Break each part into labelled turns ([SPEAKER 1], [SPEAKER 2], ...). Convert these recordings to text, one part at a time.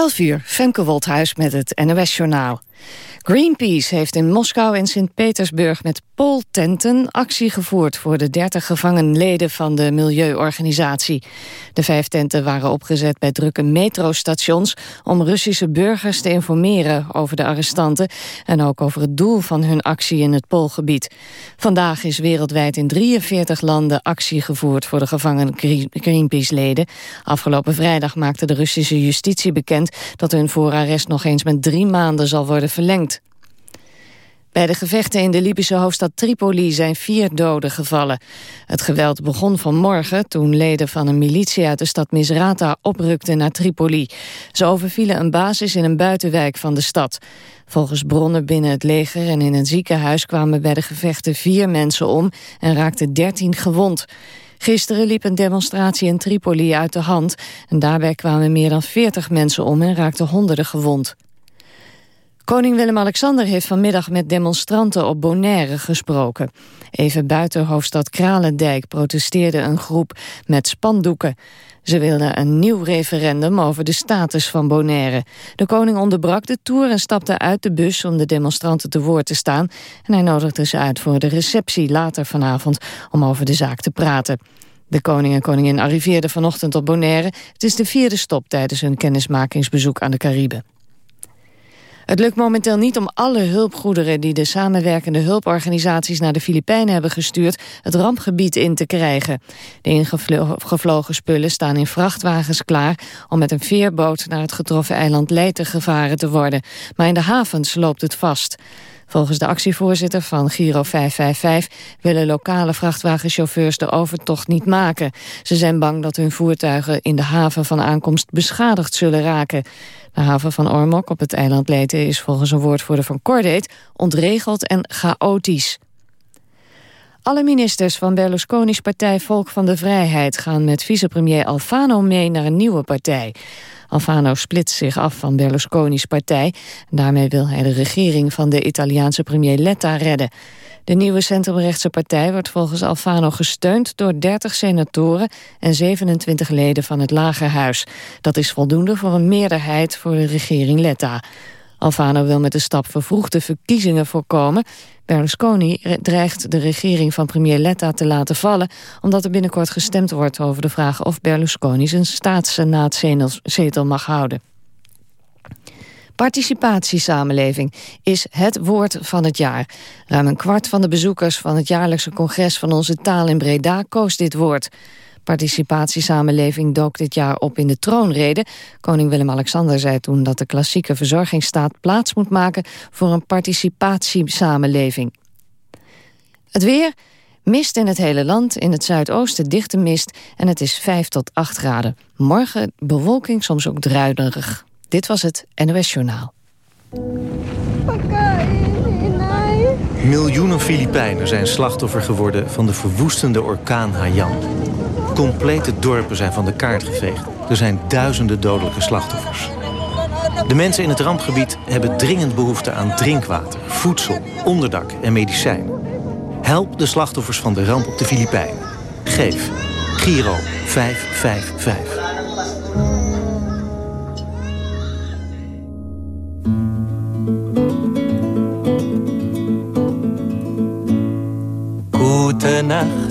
[SPEAKER 1] 11 uur, Femke Wolthuis met het NOS-journaal. Greenpeace heeft in Moskou en Sint-Petersburg met pooltenten actie gevoerd voor de 30 gevangen leden van de milieuorganisatie. De vijf tenten waren opgezet bij drukke metrostations om Russische burgers te informeren over de arrestanten en ook over het doel van hun actie in het Poolgebied. Vandaag is wereldwijd in 43 landen actie gevoerd voor de gevangen Greenpeace-leden. Afgelopen vrijdag maakte de Russische justitie bekend dat hun voorarrest nog eens met drie maanden zal worden verlengd. Bij de gevechten in de Libische hoofdstad Tripoli zijn vier doden gevallen. Het geweld begon vanmorgen toen leden van een militie uit de stad Misrata oprukten naar Tripoli. Ze overvielen een basis in een buitenwijk van de stad. Volgens bronnen binnen het leger en in een ziekenhuis kwamen bij de gevechten vier mensen om en raakten dertien gewond. Gisteren liep een demonstratie in Tripoli uit de hand en daarbij kwamen meer dan veertig mensen om en raakten honderden gewond. Koning Willem-Alexander heeft vanmiddag met demonstranten op Bonaire gesproken. Even buiten hoofdstad Kralendijk protesteerde een groep met spandoeken. Ze wilden een nieuw referendum over de status van Bonaire. De koning onderbrak de tour en stapte uit de bus om de demonstranten te woord te staan. En hij nodigde ze uit voor de receptie later vanavond om over de zaak te praten. De koning en koningin arriveerden vanochtend op Bonaire. Het is de vierde stop tijdens hun kennismakingsbezoek aan de Cariben. Het lukt momenteel niet om alle hulpgoederen die de samenwerkende hulporganisaties naar de Filipijnen hebben gestuurd het rampgebied in te krijgen. De ingevlogen spullen staan in vrachtwagens klaar om met een veerboot naar het getroffen eiland Leyte gevaren te worden. Maar in de havens loopt het vast. Volgens de actievoorzitter van Giro 555 willen lokale vrachtwagenchauffeurs de overtocht niet maken. Ze zijn bang dat hun voertuigen in de haven van aankomst beschadigd zullen raken. De haven van Ormok op het eiland Leyte is volgens een woordvoerder van Cordate ontregeld en chaotisch. Alle ministers van Berlusconi's partij Volk van de Vrijheid gaan met vicepremier Alfano mee naar een nieuwe partij. Alfano splitst zich af van Berlusconi's partij. Daarmee wil hij de regering van de Italiaanse premier Letta redden. De nieuwe centrumrechtse partij wordt volgens Alfano gesteund door 30 senatoren en 27 leden van het Lagerhuis. Dat is voldoende voor een meerderheid voor de regering Letta. Alfano wil met de stap vervroegde verkiezingen voorkomen. Berlusconi dreigt de regering van premier Letta te laten vallen... omdat er binnenkort gestemd wordt over de vraag of Berlusconi zijn staatssenaatzetel mag houden. Participatiesamenleving is het woord van het jaar. Ruim een kwart van de bezoekers van het jaarlijkse congres van onze taal in Breda koos dit woord. Participatiesamenleving dook dit jaar op in de troonrede. Koning Willem-Alexander zei toen dat de klassieke verzorgingsstaat plaats moet maken voor een participatiesamenleving. Het weer, mist in het hele land, in het zuidoosten dichte mist en het is 5 tot 8 graden. Morgen bewolking, soms ook druiderig. Dit was het NOS Journaal.
[SPEAKER 2] Miljoenen Filipijnen zijn slachtoffer geworden van de verwoestende orkaan Haiyan. Complete dorpen zijn van de kaart geveegd. Er zijn duizenden dodelijke slachtoffers. De mensen in het rampgebied hebben dringend behoefte aan drinkwater, voedsel, onderdak en medicijn. Help de slachtoffers van de ramp op de Filipijnen. Geef Giro 555.
[SPEAKER 3] Gute Nacht.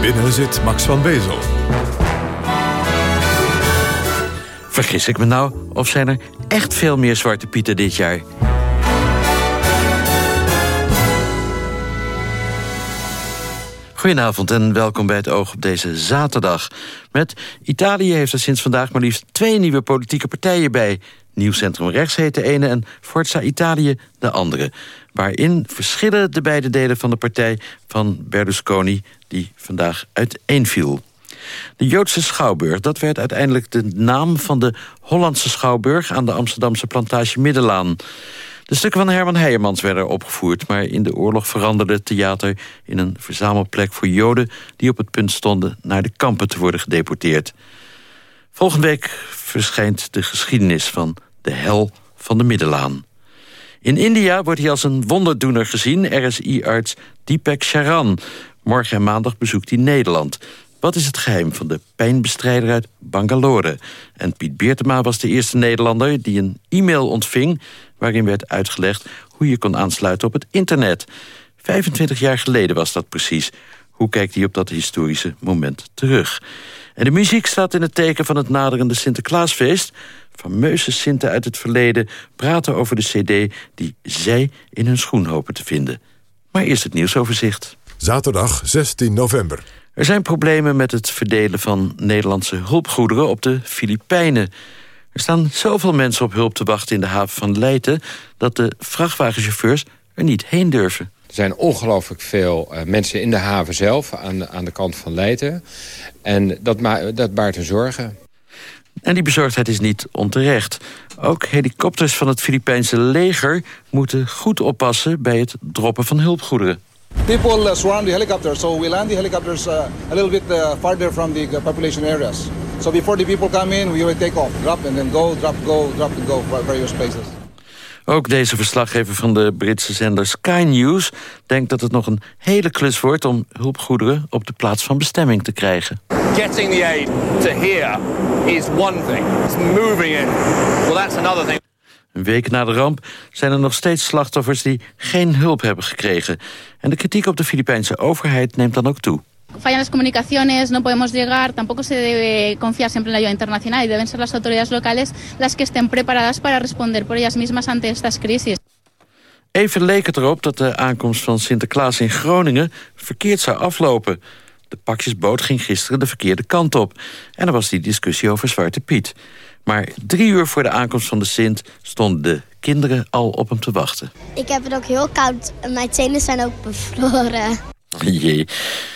[SPEAKER 4] Binnen zit Max van Wezel.
[SPEAKER 5] Vergis ik me nou, of zijn er echt veel meer Zwarte Pieten dit jaar? Goedenavond en welkom bij het Oog op deze zaterdag. Met Italië heeft er sinds vandaag maar liefst twee nieuwe politieke partijen bij. Nieuw Centrum Rechts heet de ene en Forza Italië de andere. Waarin verschillen de beide delen van de partij van Berlusconi... die vandaag uiteenviel. De Joodse Schouwburg, dat werd uiteindelijk de naam van de Hollandse Schouwburg... aan de Amsterdamse plantage Middelaan. De stukken van Herman Heijermans werden opgevoerd... maar in de oorlog veranderde het theater in een verzamelplek voor Joden... die op het punt stonden naar de kampen te worden gedeporteerd. Volgende week verschijnt de geschiedenis van de hel van de Middelaan. In India wordt hij als een wonderdoener gezien, RSI-arts Deepak Sharan. Morgen en maandag bezoekt hij Nederland. Wat is het geheim van de pijnbestrijder uit Bangalore? En Piet Beertema was de eerste Nederlander die een e-mail ontving... waarin werd uitgelegd hoe je kon aansluiten op het internet. 25 jaar geleden was dat precies. Hoe kijkt hij op dat historische moment terug? En de muziek staat in het teken van het naderende Sinterklaasfeest. Fameuze Sinten uit het verleden praten over de cd... die zij in hun schoen hopen te vinden. Maar eerst het nieuwsoverzicht.
[SPEAKER 4] Zaterdag 16 november.
[SPEAKER 5] Er zijn problemen met het verdelen van Nederlandse hulpgoederen op de Filipijnen. Er staan zoveel mensen op hulp te wachten in de haven van Leyte... dat de vrachtwagenchauffeurs er niet heen durven.
[SPEAKER 6] Er zijn ongelooflijk veel uh, mensen in de haven zelf, aan de, aan de kant van Leyte. En dat, dat baart een zorgen.
[SPEAKER 5] En die bezorgdheid is niet onterecht. Ook helikopters van het Filipijnse leger moeten goed oppassen... bij het droppen van hulpgoederen.
[SPEAKER 7] People uh, surround the helicopters, so we land the helicopters uh, a little bit uh, farther from the population areas. So before the people come in, we will take off, drop and then go, drop, go, drop and go, various places.
[SPEAKER 5] Ook deze verslaggever van de Britse zender Sky News... denkt dat het nog een hele klus wordt om hulpgoederen op de plaats van bestemming te krijgen.
[SPEAKER 8] Getting the aid to here is one thing. It's moving it. Well, that's another thing.
[SPEAKER 5] Een week na de ramp zijn er nog steeds slachtoffers die geen hulp hebben gekregen. En de kritiek op de Filipijnse overheid neemt dan ook toe.
[SPEAKER 9] Fallan las comunicaciones, no podemos llegar, tampoco se debe confiar siempre en la ayuda internacional y deben ser las autoridades locales las que estén preparadas para responder por ellas mismas ante estas crisis.
[SPEAKER 5] Even leek het erop dat de aankomst van Sinterklaas in Groningen verkeerd zou aflopen. De pakjesboot ging gisteren de verkeerde kant op. En er was die discussie over Zwarte Piet. Maar drie uur voor de aankomst van de Sint stonden de kinderen al op hem te wachten.
[SPEAKER 10] Ik heb het ook heel koud. Mijn tenen zijn ook bevroren.
[SPEAKER 5] Jee.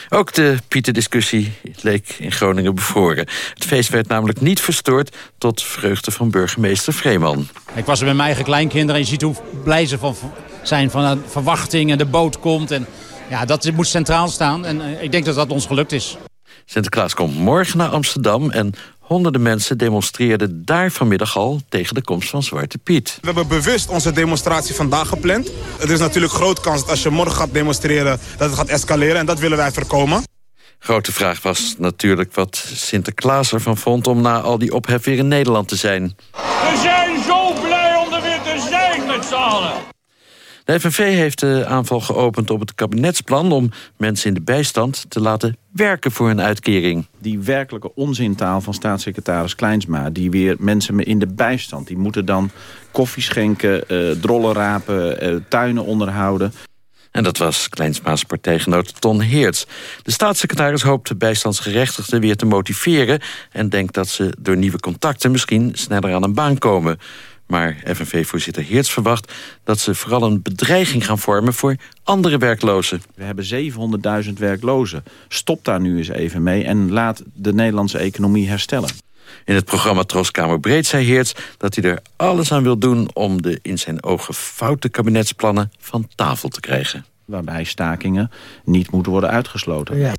[SPEAKER 5] Ook de Pieter-discussie leek in Groningen bevroren. Het feest werd namelijk niet verstoord tot vreugde van burgemeester Vreeman.
[SPEAKER 11] Ik was er met mijn eigen kleinkinderen en je ziet hoe blij ze van zijn van verwachting en de boot komt. En ja, dat moet centraal staan en eh, ik denk dat dat ons gelukt is.
[SPEAKER 5] Sinterklaas komt morgen naar Amsterdam en honderden mensen demonstreerden daar vanmiddag al tegen de komst van Zwarte Piet.
[SPEAKER 12] We hebben bewust onze demonstratie vandaag gepland. Het is natuurlijk groot kans dat als je morgen gaat demonstreren dat het gaat escaleren en dat willen wij voorkomen.
[SPEAKER 5] Grote vraag was natuurlijk wat Sinterklaas ervan vond om na al die ophef weer in Nederland te zijn.
[SPEAKER 13] We zijn zo blij om er weer te zijn met z'n allen.
[SPEAKER 5] De FNV heeft de aanval geopend op het kabinetsplan... om mensen in de bijstand te laten werken voor hun uitkering.
[SPEAKER 14] Die werkelijke onzintaal van staatssecretaris Kleinsma... die weer mensen in de bijstand... die moeten dan koffie schenken, uh, drollen rapen, uh, tuinen onderhouden...
[SPEAKER 5] En dat was Kleinsma's partijgenoot Ton Heerts. De staatssecretaris hoopt de bijstandsgerechtigden weer te motiveren... en denkt dat ze door nieuwe contacten misschien sneller aan een baan komen. Maar FNV-voorzitter Heerts verwacht dat ze vooral een bedreiging gaan vormen voor andere werklozen.
[SPEAKER 14] We hebben 700.000 werklozen. Stop daar nu eens even mee en laat de Nederlandse economie herstellen.
[SPEAKER 5] In het programma Trooskamer Breed zei Heerts dat hij er alles aan wil doen... om de in zijn ogen foute kabinetsplannen van tafel te krijgen.
[SPEAKER 14] Waarbij stakingen niet moeten worden uitgesloten. Ja.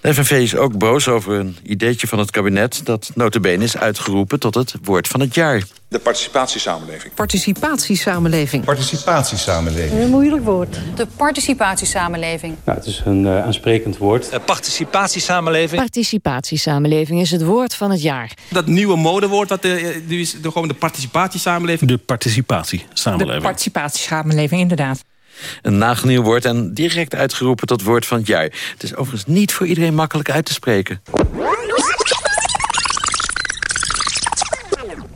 [SPEAKER 5] De FNV is ook boos over een ideetje van het kabinet... dat notabene is uitgeroepen tot het woord van het jaar.
[SPEAKER 15] De participatiesamenleving.
[SPEAKER 16] Participatiesamenleving.
[SPEAKER 15] Participatiesamenleving.
[SPEAKER 16] Een moeilijk woord.
[SPEAKER 17] De participatiesamenleving.
[SPEAKER 18] Nou, het is een uh, aansprekend woord.
[SPEAKER 19] Uh, participatiesamenleving.
[SPEAKER 1] Participatiesamenleving is het woord van het jaar.
[SPEAKER 19] Dat nieuwe modewoord, wat de, nu is de, gewoon de participatiesamenleving.
[SPEAKER 18] De participatiesamenleving.
[SPEAKER 17] De participatiesamenleving, inderdaad.
[SPEAKER 5] Een nagelnieuw woord en direct uitgeroepen tot woord van het jaar. Het is overigens niet voor iedereen makkelijk uit te spreken.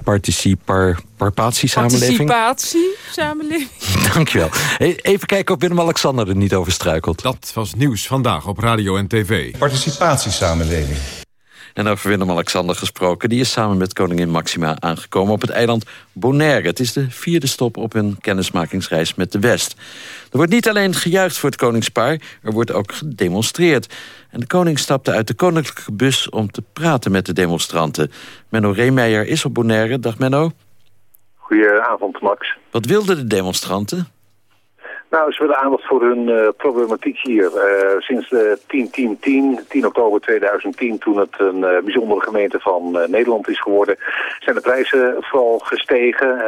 [SPEAKER 5] Participar, parpatiesamenleving.
[SPEAKER 17] Participatiesamenleving.
[SPEAKER 5] Dankjewel. Even kijken of Willem-Alexander er niet over struikelt.
[SPEAKER 4] Dat was nieuws vandaag op radio en tv.
[SPEAKER 15] Participatiesamenleving.
[SPEAKER 5] En over Willem-Alexander gesproken. Die is samen met koningin Maxima aangekomen op het eiland Bonaire. Het is de vierde stop op hun kennismakingsreis met de West. Er wordt niet alleen gejuicht voor het koningspaar, er wordt ook gedemonstreerd. En de koning stapte uit de koninklijke bus om te praten met de demonstranten. Menno Reemeijer is op Bonaire. Dag Menno.
[SPEAKER 20] Goedenavond, Max.
[SPEAKER 5] Wat wilden de demonstranten?
[SPEAKER 20] Nou, ze willen aandacht voor hun uh, problematiek hier. Uh, sinds de 10, 10, 10, 10 oktober 2010, toen het een bijzondere gemeente van Nederland is geworden, zijn de prijzen vooral gestegen.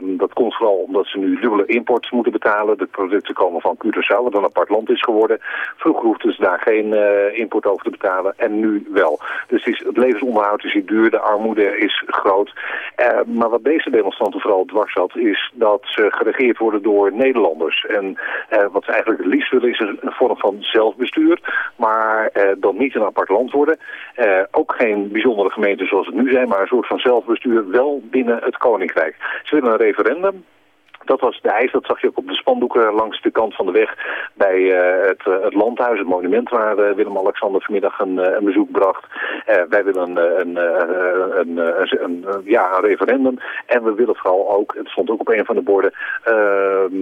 [SPEAKER 20] dat komt vooral omdat ze nu dubbele import moeten betalen. De producten komen van Curaçao, wat een apart land is geworden. Vroeger hoefden ze daar geen import over te betalen en nu wel. Dus het, het levensonderhoud is hier duur, de armoede is groot. maar wat deze demonstranten vooral dwars had, is dat ze geregeerd worden door Nederlanders. En uh, wat ze eigenlijk het liefst willen is een, vorm van zelfbestuur. Maar uh, dan niet een apart land worden. Uh, ook geen bijzondere gemeenten zoals het nu zijn. Maar een soort van zelfbestuur wel binnen het Koninkrijk. Ze willen een referendum. Dat was de eis, dat zag je ook op de spandoeken langs de kant van de weg bij uh, het, uh, het, landhuis, het monument waar uh, Willem-Alexander vanmiddag een, een, bezoek bracht. wij willen een, een, een, ja, referendum en we willen vooral ook, het stond ook op een van de borden, ehm,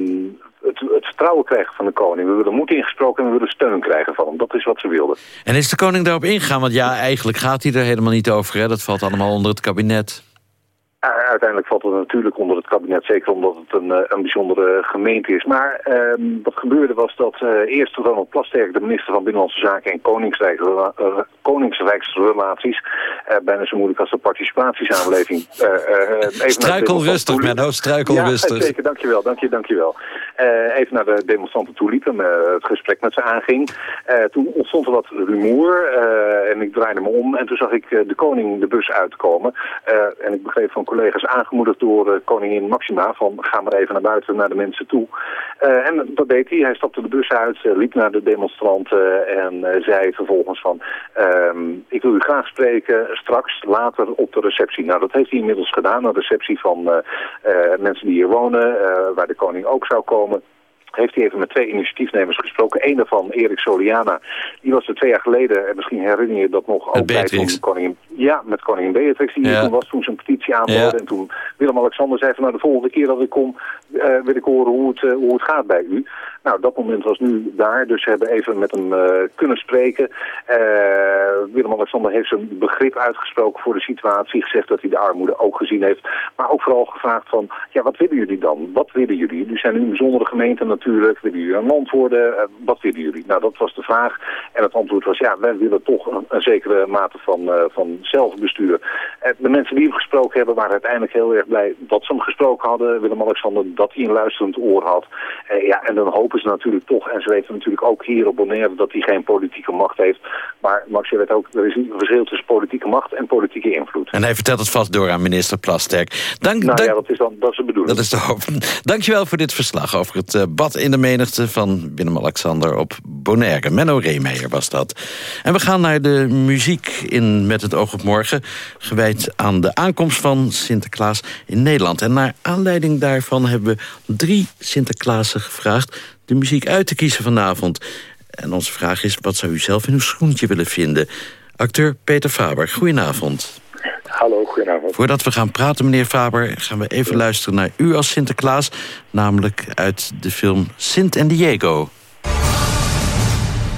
[SPEAKER 20] het, het, vertrouwen krijgen van de koning. We willen moed ingesproken en we willen steun krijgen van hem. Dat is wat ze wilden.
[SPEAKER 5] En is de koning daarop ingegaan? Want ja, eigenlijk gaat hij er helemaal niet over. Hè? Dat valt allemaal onder het kabinet.
[SPEAKER 20] Uiteindelijk valt het natuurlijk onder het kabinet, zeker omdat het een, een bijzondere gemeente is. Maar eh, wat gebeurde was dat uh, eerst Ronald Plasterk, de minister van Binnenlandse Zaken en Koningsrijk, uh, Koningsrijksrelaties, bijna zo moeilijk als de participatiesamenleving.
[SPEAKER 5] struikel rustig, Menno, struikel
[SPEAKER 20] ja,
[SPEAKER 5] rustig.
[SPEAKER 20] zeker, dankjewel, dank je, dankjewel. even naar de demonstranten toe liepen, het gesprek met ze aanging. toen ontstond er wat rumoer en ik draaide me om en toen zag ik de koning de bus uitkomen. en ik begreep van collega's aangemoedigd door uh, koningin Maxima van ga maar even naar buiten naar de mensen toe. Uh, en dat deed hij. Hij stapte de bus uit, uh, liep naar de demonstranten en zei vervolgens van um, ik wil u graag spreken straks, later op de receptie. Nou dat heeft hij inmiddels gedaan, een receptie van mensen die hier wonen, waar de koning ook zou komen heeft hij even met twee initiatiefnemers gesproken. Eén daarvan, Erik Soliana, die was er twee jaar geleden, en misschien herinner je dat nog, ook bij toen koningin, ja, met koningin Beatrix, die ja. toen was, toen zijn petitie aanboden. Ja. En toen Willem-Alexander zei van, nou de volgende keer dat ik kom, uh, wil ik horen hoe het, uh, hoe het gaat bij u. Nou, dat moment was nu daar, dus ze hebben even met hem uh, kunnen spreken. Willem-Alexander heeft zijn begrip uitgesproken voor de situatie, gezegd dat hij de armoede ook gezien heeft. Maar ook vooral gevraagd van, ja, wat willen jullie dan? Wat willen jullie? Jullie zijn nu een bijzondere gemeente natuurlijk. Willen jullie een land worden? Uh, wat willen jullie? Nou, dat was de vraag. En het antwoord was, ja, wij willen toch een, een zekere mate van, uh, van zelfbestuur. De mensen die hem gesproken hebben waren uiteindelijk heel erg blij dat ze hem gesproken hadden. Willem-Alexander, dat hij een luisterend oor had. ja, en dan hopen ze natuurlijk toch, en ze weten natuurlijk ook hier op Bonaire dat hij geen politieke macht heeft. Maar Max, je weet ook, er is een verschil tussen politieke macht en politieke invloed.
[SPEAKER 5] En hij vertelt het vast door aan minister Plasterk. Dank,
[SPEAKER 20] nou
[SPEAKER 5] dank,
[SPEAKER 20] ja, dat is dan dat is de bedoeling.
[SPEAKER 5] Dat is de hoop. Dankjewel voor dit verslag over het bad in de menigte van Willem-Alexander op Bonaire. Menno Reemeijer was dat. En we gaan naar de muziek in Met het oog op morgen... gewijd aan de aankomst van Sinterklaas in Nederland. En naar aanleiding daarvan hebben we drie Sinterklaasen gevraagd... de muziek uit te kiezen vanavond. En onze vraag is, wat zou u zelf in uw schoentje willen vinden? Acteur Peter Faber, goedenavond.
[SPEAKER 21] Hallo, goedenavond.
[SPEAKER 5] Voordat we gaan praten, meneer Faber, gaan we even luisteren naar u als Sinterklaas. Namelijk uit de film Sint en Diego.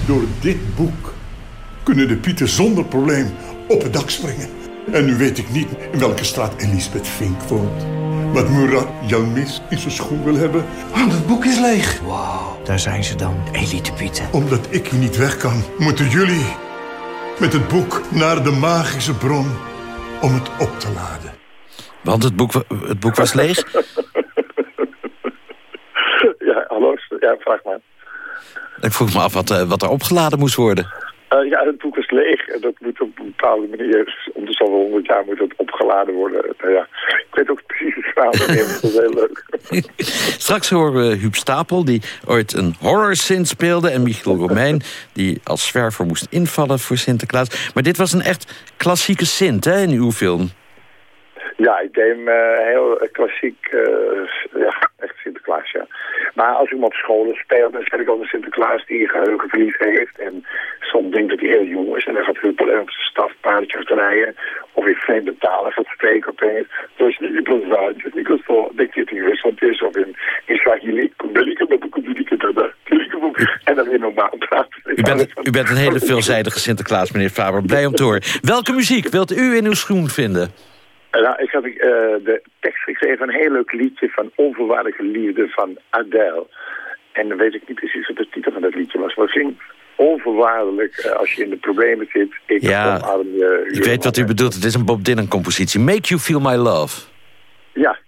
[SPEAKER 22] Door dit boek kunnen de pieten zonder probleem op het dak springen. En nu weet ik niet in welke straat Elisabeth Vink woont. Wat Murat Jalmis in zijn schoen wil hebben.
[SPEAKER 23] Want het boek is leeg. Wauw, daar zijn ze dan, elitepieten.
[SPEAKER 22] Omdat ik hier niet weg kan, moeten jullie met het boek naar de magische bron om het op te laden.
[SPEAKER 5] Want het boek, het boek was leeg?
[SPEAKER 21] ja, hallo. Ja, vraag maar.
[SPEAKER 5] Ik vroeg me af wat, uh, wat er opgeladen moest worden.
[SPEAKER 21] Uh, ja, het boek was leeg. En dat moet op een bepaalde manier, om de zoveel honderd jaar moet het opgeladen worden. Nou ja, ik weet ook precies het verhaal dat is heel leuk.
[SPEAKER 5] Straks horen we Huub Stapel, die ooit een horror-sint speelde... en Michiel Romein, die als zwerver moest invallen voor Sinterklaas. Maar dit was een echt klassieke sint, hè, in uw film?
[SPEAKER 21] Ja, ik deed hem uh, heel klassiek, uh, ja, echt Sinterklaas, ja. Maar als iemand scholen speelt, dan zeg ik altijd Sinterklaas die geheugenverlies heeft. En soms denkt dat hij heel jong is en dan gaat huppelen op zijn stafpaardje gaat rijden. Of in vreemde talen gaat spreken opeens. Dus een zaadje, niet op zo, denk het in Rusland is of in, in Swahili. En dan weer normaal praten.
[SPEAKER 5] U bent, u bent een hele veelzijdige Sinterklaas, meneer Faber. Blij om te horen. Welke muziek wilt u in uw schoen vinden?
[SPEAKER 21] Nou, ik had uh, de tekst geschreven van een heel leuk liedje van Onvoorwaardelijke Liefde van Adele. En dan weet ik niet precies wat de titel van dat liedje was. Maar het ging onvoorwaardelijk uh, als je in de problemen zit. Ik
[SPEAKER 5] ja,
[SPEAKER 21] je,
[SPEAKER 5] ik weet wat u bedoelt. Het is een Bob Dylan compositie. Make You Feel My Love.
[SPEAKER 21] Ja,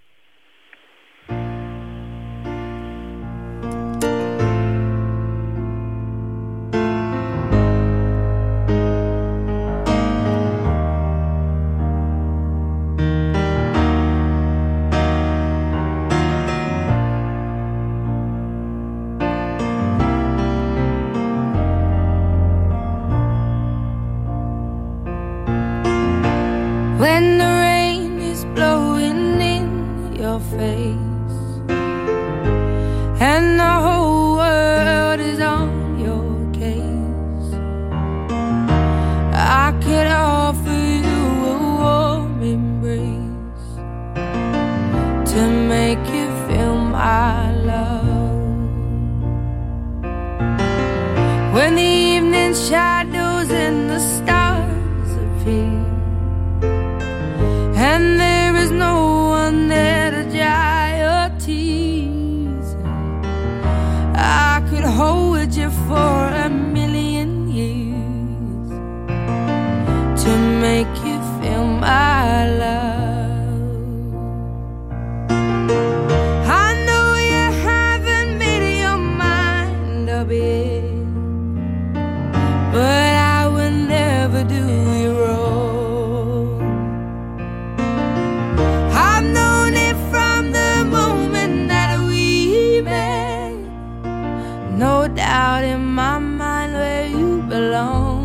[SPEAKER 21] no doubt in my mind where you belong.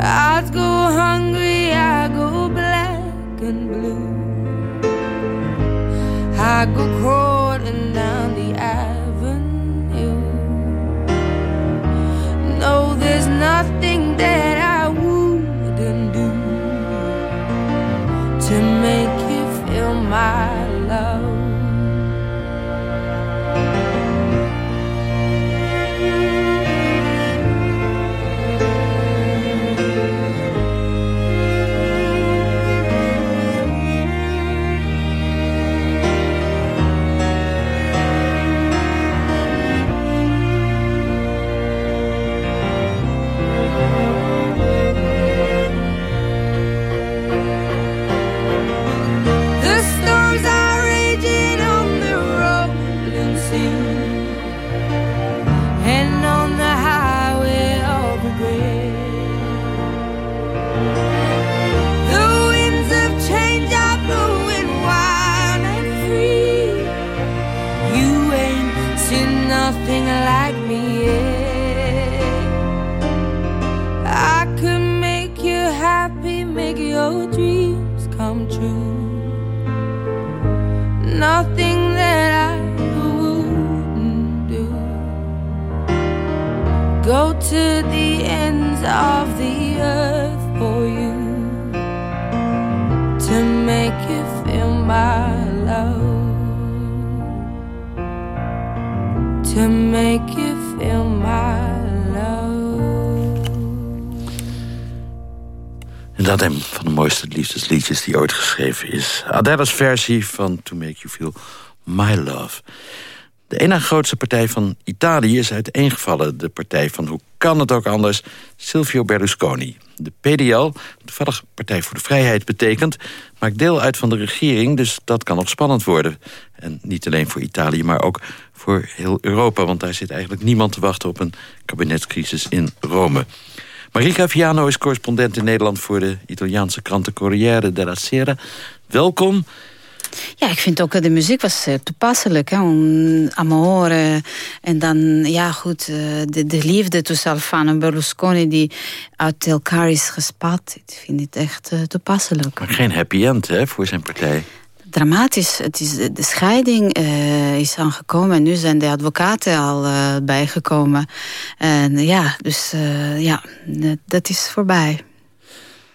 [SPEAKER 21] I'd go hungry, I go black and blue, I go cold. Dat een van de mooiste liefdesliedjes die ooit geschreven is. Adele's versie van To Make You Feel My Love. De ene grootste partij van Italië is uiteengevallen. De partij van, kan het ook anders, Silvio Berlusconi. De PDL, toevallig Partij voor de Vrijheid betekent... maakt deel uit van de regering, dus dat kan nog spannend worden. En niet alleen voor Italië, maar ook voor heel Europa... want daar zit eigenlijk niemand te wachten op een kabinetscrisis in Rome. Marika Viano is correspondent in Nederland... voor de Italiaanse kranten Corriere della Sera. Welkom.
[SPEAKER 24] Ja, ik vind ook dat de muziek was uh, toepasselijk. Hè? Om Amore. En dan, ja goed, de, de, liefde tussen Alfano en Berlusconi... die uit elkaar is gespat. Ik vind het echt uh, toepasselijk.
[SPEAKER 5] Maar geen happy end hè, voor zijn partij.
[SPEAKER 24] dramatisch. Het is, de scheiding uh, is aangekomen en nu zijn de advocaten al uh, bijgekomen. En ja, dus uh, ja, dat is voorbij.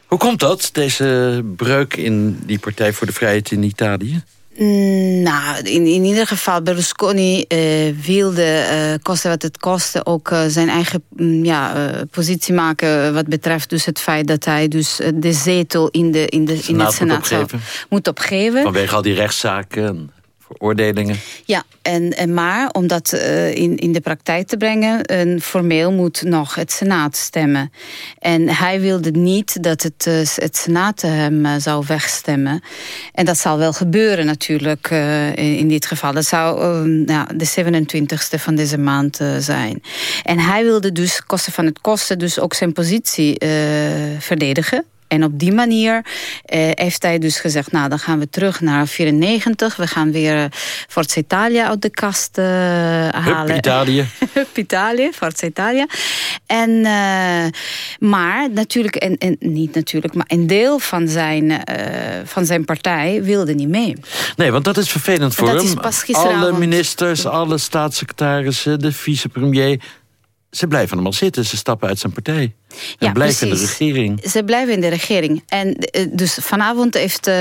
[SPEAKER 5] Hoe komt dat, deze breuk in die Partij voor de Vrijheid in Italië?
[SPEAKER 24] Mm, nou, in, in ieder geval, Berlusconi uh, wilde, uh, koste wat het kostte, ook uh, zijn eigen mm, ja, positie maken wat betreft dus het feit dat hij dus de zetel in, de, in, de, in het Senaat moet opgeven. moet opgeven.
[SPEAKER 5] Vanwege al die rechtszaken veroordelingen.
[SPEAKER 24] Ja, en, en maar om dat uh, in, in de praktijk te brengen... een formeel moet nog het Senaat stemmen. En hij wilde niet dat het, uh, het Senaat hem uh, zou wegstemmen. En dat zal wel gebeuren natuurlijk in, in, dit geval. Dat zou ja, de 27e van deze maand zijn. En hij wilde dus, kosten van het kosten... dus ook zijn positie verdedigen en op die manier eh, heeft hij dus gezegd... nou, dan gaan we terug naar 94. We gaan weer uh, Forza Italia uit de kast uh, halen.
[SPEAKER 5] Hup, Italië.
[SPEAKER 24] Hup, Italië, Forza Italia. En, uh, maar natuurlijk, en, en, niet natuurlijk... maar een deel van zijn, van zijn partij wilde niet mee.
[SPEAKER 5] Nee, want dat is vervelend voor
[SPEAKER 24] dat
[SPEAKER 5] hem. Alle ministers, alle staatssecretarissen, de vicepremier ze blijven allemaal zitten. Ze stappen uit zijn partij. En blijven in de regering.
[SPEAKER 24] Ze blijven in de regering. En eh, dus vanavond heeft uh,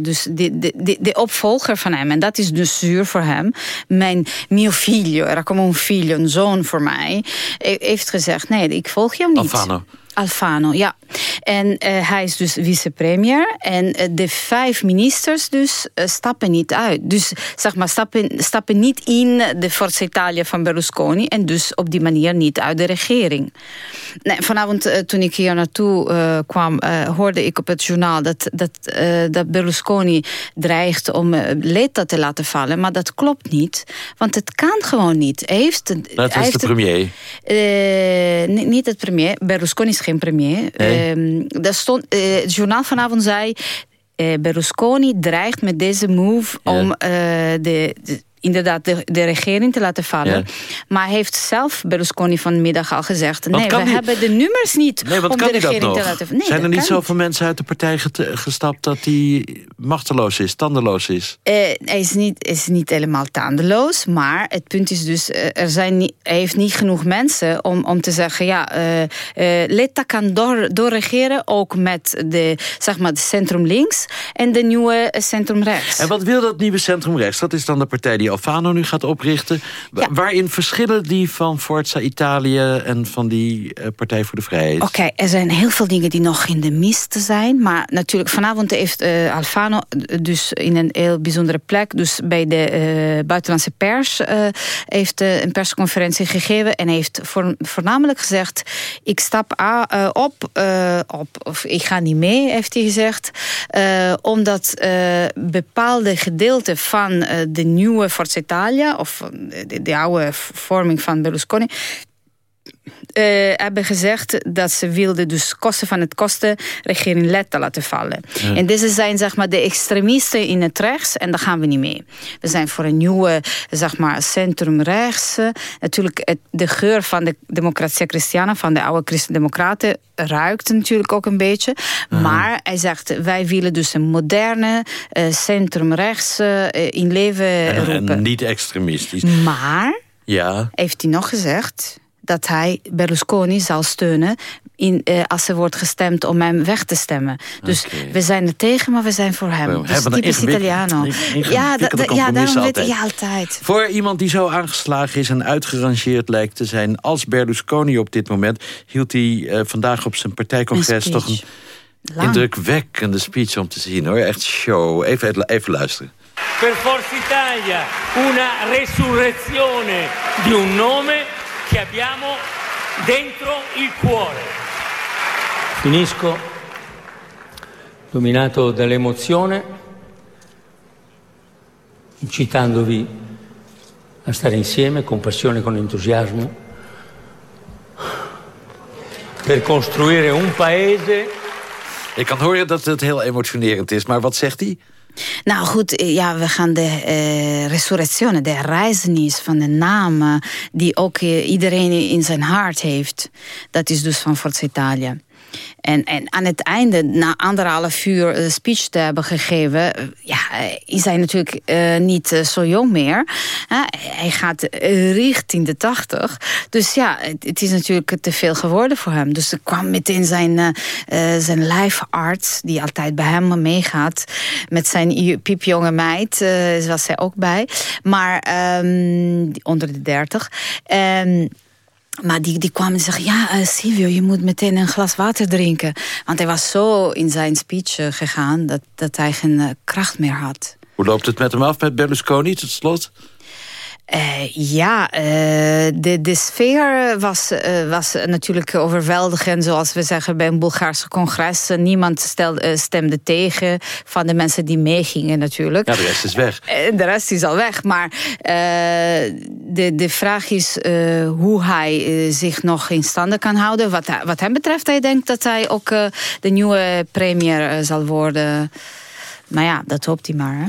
[SPEAKER 24] dus de, de, de, opvolger van hem... en dat is dus zuur voor hem... mijn mio figlio, era come un figlio, een zoon voor mij... heeft gezegd, nee, ik volg jou niet.
[SPEAKER 5] Alfano.
[SPEAKER 24] Alfano, ja. En uh, hij is dus vicepremier. En uh, de vijf ministers dus uh, stappen niet uit. Dus zeg maar, stappen, stappen niet in de Forza Italia van Berlusconi. En dus op die manier niet uit de regering. Nee, vanavond toen ik hier naartoe kwam... hoorde ik op het journaal dat, dat, dat Berlusconi dreigt om Leta te laten vallen. Maar dat klopt niet. Want het kan gewoon niet. Hij heeft,
[SPEAKER 5] dat de premier.
[SPEAKER 24] niet het premier. Berlusconi is geen premier. Nee. Um, daar stond, uh, het journaal vanavond zei... Uh, Berlusconi dreigt met deze move ja. om uh, de, de inderdaad de, de regering te laten vallen. Ja. Maar heeft zelf Berlusconi vanmiddag al gezegd... nee, we die... hebben de nummers niet
[SPEAKER 5] nee,
[SPEAKER 24] om de regering te laten vallen.
[SPEAKER 5] Zijn er niet zoveel mensen uit de partij gestapt... dat hij machteloos is, tandeloos is?
[SPEAKER 24] Uh, hij is niet, is niet helemaal tandeloos. Maar het punt is dus... Uh, er zijn niet, hij heeft niet genoeg mensen om, om te zeggen... ja, uh, Letta kan door, doorregeren... ook met de, zeg maar, de centrum links... en de nieuwe centrum rechts.
[SPEAKER 5] En wat wil dat nieuwe centrum rechts? Dat is dan de partij die Alfano nu gaat oprichten. Ja. Waarin verschillen die van Forza Italië en van die uh, Partij voor de Vrijheid?
[SPEAKER 24] Oké, okay, er zijn heel veel dingen die nog in de mist zijn. Maar natuurlijk, vanavond heeft uh, Alfano dus in een heel bijzondere plek... dus bij de uh, buitenlandse pers heeft een persconferentie gegeven... en heeft voor, voornamelijk gezegd... ik stap A, op, op, of ik ga niet mee, heeft hij gezegd... omdat bepaalde gedeelten van de nieuwe Forza Italia, of de, de oude vorming van Berlusconi... Uh, hebben gezegd dat ze wilden dus kosten van het kosten regering Letta laten vallen. Ja. En deze zijn zeg maar de extremisten in het rechts en daar gaan we niet mee. We zijn voor een nieuwe zeg maar centrum rechts. Natuurlijk het, de geur van de Democratia Christiana van de oude Christen-Democraten ruikt natuurlijk ook een beetje. Maar hij zegt wij willen dus een moderne uh, centrum rechts uh, in leven
[SPEAKER 5] en,
[SPEAKER 24] roepen.
[SPEAKER 5] En niet extremistisch.
[SPEAKER 24] Maar
[SPEAKER 5] ja.
[SPEAKER 24] heeft hij nog gezegd dat hij Berlusconi zal steunen in, uh, als er wordt gestemd om hem weg te stemmen. Dus okay. we zijn er tegen, maar we zijn voor hem.
[SPEAKER 5] We
[SPEAKER 24] dus typisch Italiano.
[SPEAKER 5] Ja,
[SPEAKER 24] ja, daarom weet je altijd.
[SPEAKER 5] Voor iemand die zo aangeslagen is en uitgerangeerd lijkt te zijn... als Berlusconi op dit moment... hield hij uh, vandaag op zijn partijcongres toch een Lang. indrukwekkende speech om te zien. hoor. Echt show. Even, even luisteren.
[SPEAKER 25] Per Forza Italia una resurrezione di un nome che abbiamo dentro il cuore. Finisco dominato dall'emozione, incitandovi a stare insieme con passione e con entusiasmo per costruire un paese.
[SPEAKER 5] Ik kan horen dat het heel emotionerend is, maar wat zegt hij?
[SPEAKER 24] Nou goed, ja, we gaan de uh, de reizenis van de naam... die ook iedereen in zijn hart heeft. Dat is dus van Forza Italia. En, en aan het einde, na anderhalf uur eh, speech te hebben gegeven... eh, ja, is hij natuurlijk eh, niet eh, zo jong meer. Hij gaat eh, richting de tachtig. Dus ja, het, is natuurlijk te veel geworden voor hem. Dus er kwam meteen zijn, eh, eh, zijn lijfarts, die altijd bij hem meegaat... met zijn piepjonge meid, eh was zij ook bij. Maar ehm, onder de dertig. En... Maar die, die kwam en zei, ja, eh, Silvio, je moet meteen een glas water drinken. Want hij was zo in zijn speech eh, gegaan dat, dat hij geen eh, kracht meer had.
[SPEAKER 5] Hoe loopt het met hem af, met Berlusconi, tot slot?
[SPEAKER 24] Eh, ja, eh, de, de sfeer was, eh, was natuurlijk overweldigend. Zoals we zeggen bij een Bulgaarse congres. Niemand stelde, stemde tegen van de mensen die meegingen natuurlijk.
[SPEAKER 5] Ja, de rest is weg.
[SPEAKER 24] De rest is al weg. Maar de, de vraag is hoe hij zich nog in stand kan houden. Wat, wat hem betreft, hij denkt dat hij ook de nieuwe premier zal worden. Maar ja, dat hoopt hij maar. Hè?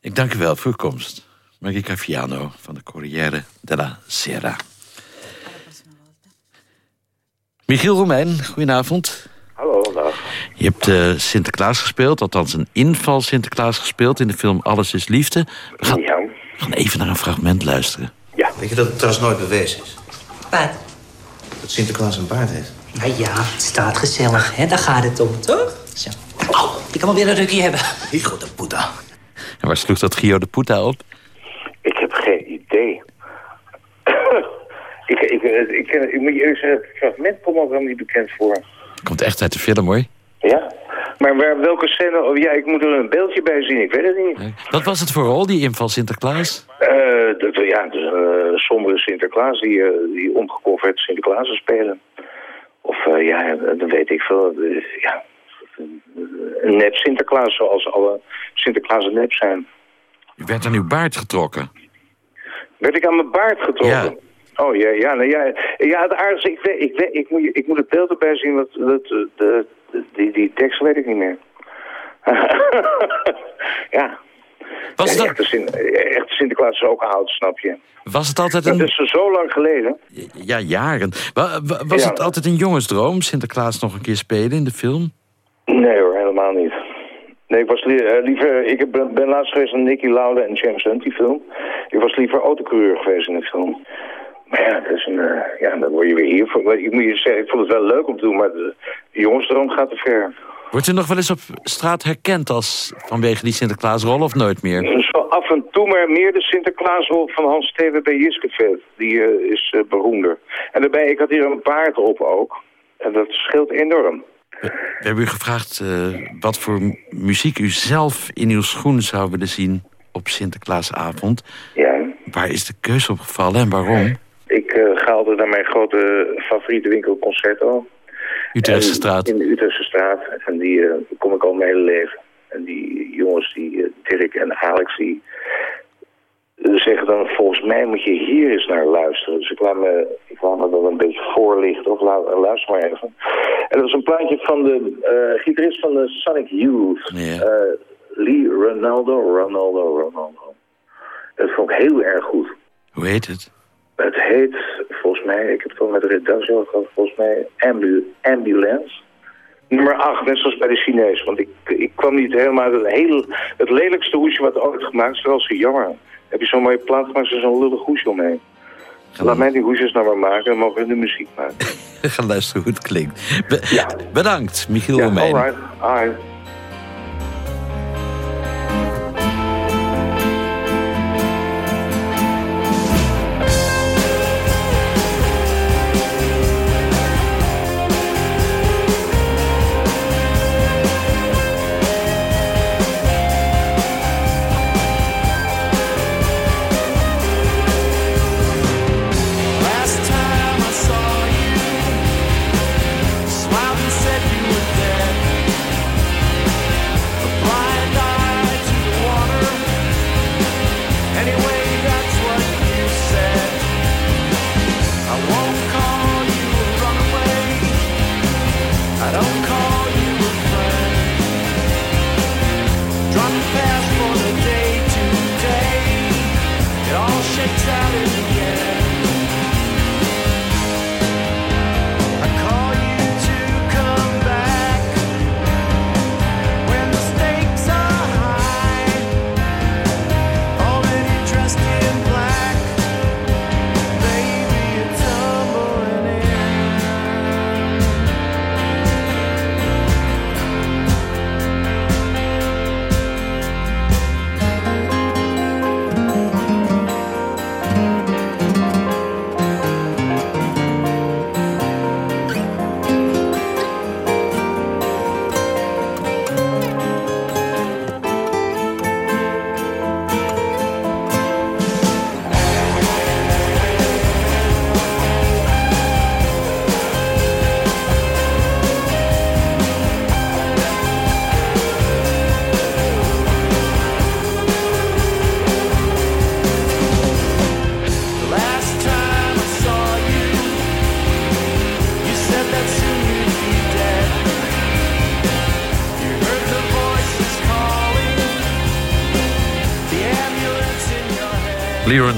[SPEAKER 5] Ik dank u wel voor uw komst. Marika Fiano van de Corriere della Sera. Michiel Romein, goedenavond.
[SPEAKER 26] Hallo, dag.
[SPEAKER 5] Je hebt eh, Sinterklaas gespeeld, althans een inval Sinterklaas gespeeld... in de film Alles is Liefde. We gaan, we gaan even naar een fragment luisteren.
[SPEAKER 23] Weet je dat het trouwens nooit bewezen is?
[SPEAKER 27] Wat?
[SPEAKER 23] Dat Sinterklaas een baard heeft.
[SPEAKER 27] Nou ja, het staat gezellig, hè? Daar gaat het om, toch? Zo. Oh, ik kan wel weer een rukje hebben.
[SPEAKER 23] Hijo de puta.
[SPEAKER 5] En waar sloeg dat Gio de Puta op?
[SPEAKER 26] Ik heb geen idee. Ik, ik, eh, ik, ken- ik moet je eerst zeggen, het fragment komt wel niet bekend voor.
[SPEAKER 5] Komt echt uit de film, hoor.
[SPEAKER 26] Ja? Maar waar, welke scène? Oh, ja, ik moet er een beeldje bij zien, ik weet het niet.
[SPEAKER 5] Wat was het voor rol, die inval Sinterklaas?
[SPEAKER 26] Eh, dat, ja, dus een eh, sombere Sinterklaas die, eh, die omgekofferd Sinterklaas spelen. Of eh, ja, dat weet ik veel. Eh, ja, een nep Sinterklaas, zoals alle Sinterklaas nep zijn.
[SPEAKER 5] U werd aan uw baard getrokken.
[SPEAKER 26] Werd ik aan mijn baard getrokken? Oh ja, ja, nou, ja, ja het aardigste, ik, weet, ik, weet, ik, moet, ik moet het beeld erbij zien, want dat, de, de, die, die tekst weet ik niet meer. ja.
[SPEAKER 5] Was
[SPEAKER 26] ja, echte Sinterklaas is ook oud, snap je?
[SPEAKER 5] Was het altijd
[SPEAKER 26] Dat
[SPEAKER 5] een...
[SPEAKER 26] is zo lang geleden.
[SPEAKER 5] Ja, jaren. Wa- wa- Was
[SPEAKER 26] Ja.
[SPEAKER 5] het altijd een jongensdroom, Sinterklaas nog een keer spelen in de film?
[SPEAKER 26] Nee hoor, helemaal niet. Nee, ik was li- eh, liever... Ik ben laatst geweest naar Nicky Lauda en James Hunt, die film. Ik was liever autocoureur geweest in de film. Maar ja, dat is een, eh, ja, dan word je weer hier. voor. Ik moet je zeggen, ik vond het wel leuk om te doen, maar de, de jongensdroom gaat te ver.
[SPEAKER 5] Wordt u nog wel eens op straat herkend als vanwege die Sinterklaasrol of nooit meer?
[SPEAKER 26] Zo af en toe, maar meer de Sinterklaasrol van Hans Steven bij Jiskevet. Die eh, is eh, beroemder. En daarbij, ik had hier een paard op ook. En dat scheelt enorm.
[SPEAKER 5] We hebben u gevraagd wat voor mu- muziek u zelf in uw schoen zou willen zien op Sinterklaasavond.
[SPEAKER 26] Ja.
[SPEAKER 5] Waar is de keuze op gevallen en waarom?
[SPEAKER 26] Ik eh, ga altijd naar mijn grote favoriete winkel Concerto.
[SPEAKER 5] Utrechtse straat.
[SPEAKER 26] In de Utrechtse straat. En die eh, kom ik al mijn hele leven. En die jongens, die, eh, Dirk en Alex, die zeggen dan... volgens mij moet je hier eens naar luisteren. Dus ik laat me, ik laat me dan een beetje voorlichten. Of la- eh, luister maar even. En dat was een plaatje van de gitarist van de Sonic Youth. Lee Ronaldo, Ronaldo, Ronaldo. Dat vond ik heel erg goed.
[SPEAKER 5] Hoe heet het?
[SPEAKER 26] Het heet, volgens mij, ik heb het al met de redactie gehad, volgens mij ambu Ambulance. Nummer 8, net zoals bij de Chinees. Want ik, ik kwam niet helemaal het, heel, het lelijkste hoesje wat ooit gemaakt is. Was zo jammer. Heb je zo'n mooie plaat gemaakt, zo'n lullig hoesje omheen. Laat mij die hoesjes nou maar maken, dan mogen we de muziek maken.
[SPEAKER 5] We gaan luisteren hoe het klinkt. Be- Bedankt, Michiel
[SPEAKER 26] Ja,
[SPEAKER 5] Romein.
[SPEAKER 26] alright. Alright.
[SPEAKER 28] Last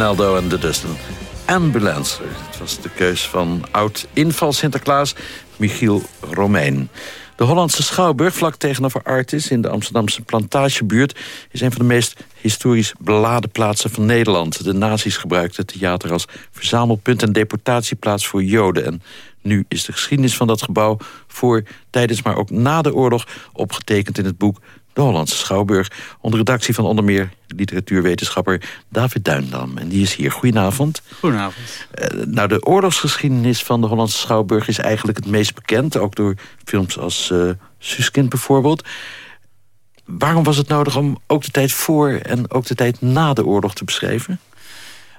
[SPEAKER 5] Ronaldo en de Dustin Ambulance. Het was de keus van oud-inval Sinterklaas Michiel Romein. De Hollandse Schouwburg, vlak tegenover Artis... in de Amsterdamse Plantagebuurt... is een van de meest historisch beladen plaatsen van Nederland. De nazi's gebruikten het theater als verzamelpunt... en deportatieplaats voor Joden. En nu is de geschiedenis van dat gebouw... voor, tijdens, maar ook na de oorlog... opgetekend in het boek de Hollandse Schouwburg... onder redactie van onder meer literatuurwetenschapper David Duindam. En die is hier. Goedenavond.
[SPEAKER 29] Goedenavond.
[SPEAKER 5] Uh, nou, de oorlogsgeschiedenis van de Hollandse Schouwburg... is eigenlijk het meest bekend, ook door films als uh, Suskind bijvoorbeeld. Waarom was het nodig om ook de tijd voor en ook de tijd na de oorlog te beschrijven?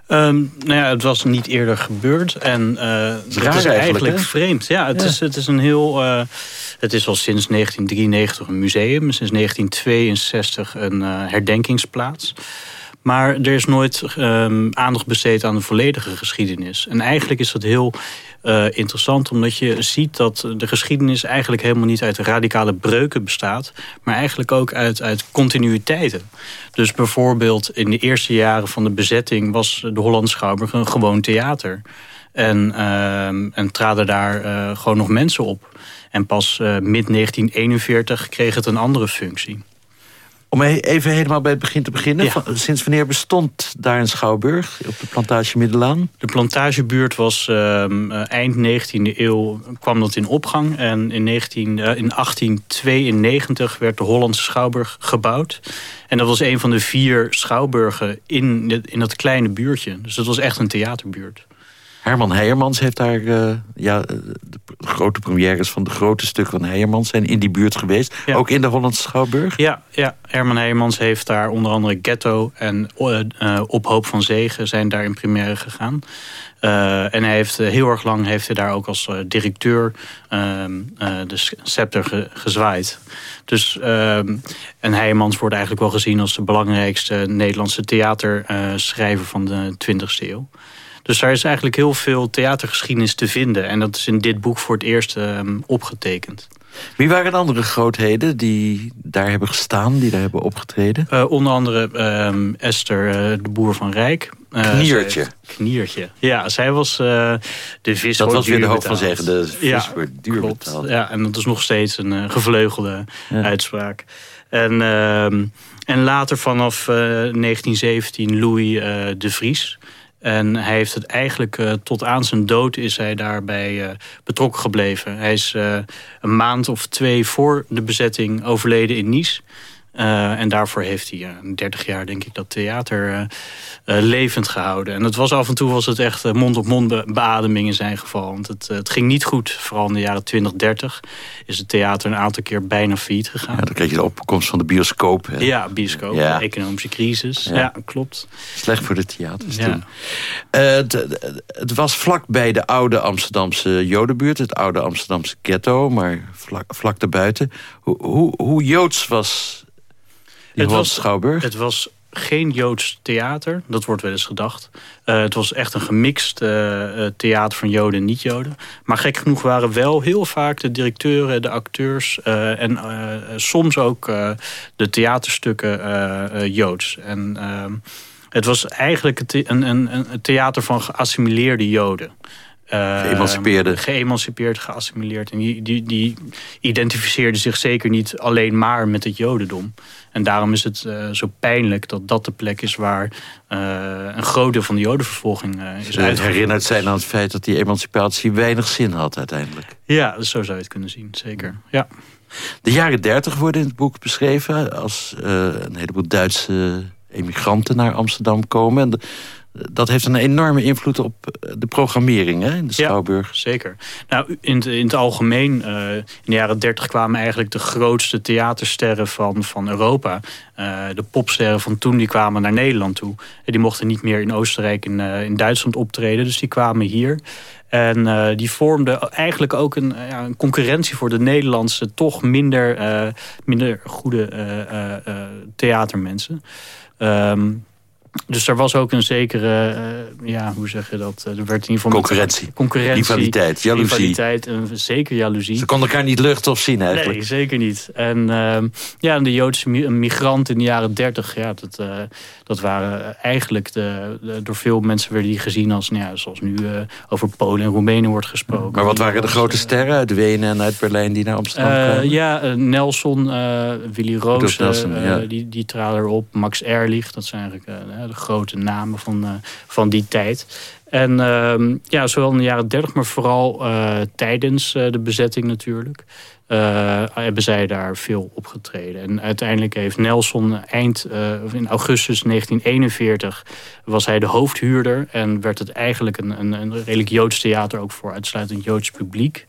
[SPEAKER 29] Um, nou ja, het was niet eerder gebeurd. En uh, het is eigenlijk, vreemd. Ja, het, ja. Is, het is een heel... Uh, het is al sinds 1993 een museum. Sinds 1962 een uh, herdenkingsplaats. Maar er is nooit um, aandacht besteed aan de volledige geschiedenis. En eigenlijk is dat heel uh, interessant omdat je ziet dat de geschiedenis eigenlijk helemaal niet uit radicale breuken bestaat. Maar eigenlijk ook uit, uit continuïteiten. Dus bijvoorbeeld in de eerste jaren van de bezetting was de Hollandse Schouwburg een gewoon theater. En, uh, en traden daar uh, gewoon nog mensen op. En pas uh, mid 1941 kreeg het een andere functie.
[SPEAKER 5] Om even helemaal bij het begin te beginnen. Ja. Sinds wanneer bestond daar een schouwburg op de plantage Middelaan?
[SPEAKER 29] De plantagebuurt was uh, eind 19e eeuw kwam dat in opgang. En in, 19, uh, in 1892 werd de Hollandse schouwburg gebouwd. En dat was een van de vier schouwburgen in, in dat kleine buurtje. Dus dat was echt een theaterbuurt.
[SPEAKER 5] Herman Heijermans heeft daar... Uh, ja, de grote premières van de grote stukken van Heijermans... zijn in die buurt geweest. Ja. Ook in de Hollandse Schouwburg?
[SPEAKER 29] Ja, ja, Herman Heijermans heeft daar onder andere Ghetto... en uh, uh, Op Hoop van Zegen zijn daar in première gegaan. Uh, en hij heeft heel erg lang heeft hij daar ook als directeur uh, de scepter ge gezwaaid. Dus, ehm, en Heijmans wordt eigenlijk wel gezien als de belangrijkste Nederlandse theaterschrijver van de 20e eeuw. Dus daar is eigenlijk heel veel theatergeschiedenis te vinden. En dat is in dit boek voor het eerst um, opgetekend.
[SPEAKER 5] Wie waren de andere grootheden die daar hebben gestaan, die daar hebben opgetreden?
[SPEAKER 29] Uh, onder andere um, Esther, uh, de boer van Rijk.
[SPEAKER 5] Uh, Kniertje.
[SPEAKER 29] Kniertje. Ja, zij was de vis
[SPEAKER 5] Dat was weer de hoofd van zeggen, de vis
[SPEAKER 29] ja,
[SPEAKER 5] wordt duur
[SPEAKER 29] klopt.
[SPEAKER 5] betaald.
[SPEAKER 29] Ja, en dat is nog steeds een gevleugelde ja. uitspraak. En, en later vanaf 1917 Louis de Vries. En hij heeft het eigenlijk uh, tot aan zijn dood is hij daarbij uh, betrokken gebleven. Hij is uh, een maand of twee voor de bezetting overleden in Nice. Uh, en daarvoor heeft hij uh, 30 jaar, denk ik, dat theater uh, levend gehouden. En het was af en toe was het echt mond-op-mond -mond be beademing in zijn geval. Want het, het, ging niet goed. Vooral in de jaren 20, 30 is het theater een aantal keer bijna failliet gegaan.
[SPEAKER 5] Ja, dan kreeg je de opkomst van de bioscoop. Hè?
[SPEAKER 29] Ja, bioscoop, ja. de economische crisis. Ja. ja. klopt.
[SPEAKER 5] Slecht voor de theaters ja. toen. Het, het, was vlak bij de oude Amsterdamse Jodenbuurt. Het oude Amsterdamse ghetto, maar vlak, vlak daarbuiten. Hoe, hoe, hoe Joods was
[SPEAKER 29] het
[SPEAKER 5] was, Schouwburg?
[SPEAKER 29] Het was geen Joods theater, dat wordt wel eens gedacht. Uh, het was echt een gemixt uh, theater van Joden en niet-Joden. Maar gek genoeg waren wel heel vaak de directeuren, de acteurs... Uh, en soms ook de theaterstukken Joods. En ehm, het was eigenlijk een, een, een theater van geassimileerde Joden.
[SPEAKER 5] Uh, geëmancipeerde.
[SPEAKER 29] Geëmancipeerd, geassimileerd. En die, die, die identificeerde zich zeker niet alleen maar met het jodendom. En daarom is het uh, zo pijnlijk dat dat de plek is waar uh, een groot deel van de jodenvervolging is
[SPEAKER 5] Ze herinnerd zijn aan het feit dat die emancipatie weinig zin had uiteindelijk.
[SPEAKER 29] Ja, zo zou je het kunnen zien, zeker. Ja.
[SPEAKER 5] De jaren dertig worden in het boek beschreven als een heleboel Duitse emigranten naar Amsterdam komen. En dat heeft een enorme invloed op de programmering hè, in de Schouwburg.
[SPEAKER 29] Ja, zeker. Nou, in, het, in het algemeen, uh, in de jaren dertig kwamen eigenlijk de grootste theatersterren van, van Europa. Uh, de popsterren van toen, die kwamen naar Nederland toe. En die mochten niet meer in Oostenrijk en uh, in Duitsland optreden, dus die kwamen hier. En die vormden eigenlijk ook een, ja, een, concurrentie voor de Nederlandse... toch minder, minder goede theatermensen. Um, dus er was ook een zekere, uh, ja, hoe zeg je dat? Er werd in ieder geval
[SPEAKER 5] concurrentie.
[SPEAKER 29] concurrentie.
[SPEAKER 5] Rivaliteit, jaloezie.
[SPEAKER 29] Rivaliteit en zeker jaloezie.
[SPEAKER 5] Ze konden elkaar niet luchten of zien eigenlijk.
[SPEAKER 29] Nee, zeker niet. En uh, ja, de Joodse migranten in de jaren dertig, ja, dat, uh, dat waren eigenlijk, de, de, door veel mensen werden die gezien als, nou ja, zoals nu over Polen en Roemenië wordt gesproken.
[SPEAKER 5] Maar wat waren de grote sterren uit Wenen en uit Berlijn die naar Amsterdam kwamen?
[SPEAKER 29] Ja, Nelson, Willy Roos, ja. die, die traden erop. Max Ehrlich, dat zijn eigenlijk de grote namen van, uh, van die tijd. En uh, ja, zowel in de jaren 30, maar vooral uh, tijdens uh, de bezetting natuurlijk. hebben zij daar veel opgetreden. En uiteindelijk heeft Nelson eind in augustus 1941 was hij de hoofdhuurder. En werd het eigenlijk een, een, een Joods theater ook voor uitsluitend Joods publiek.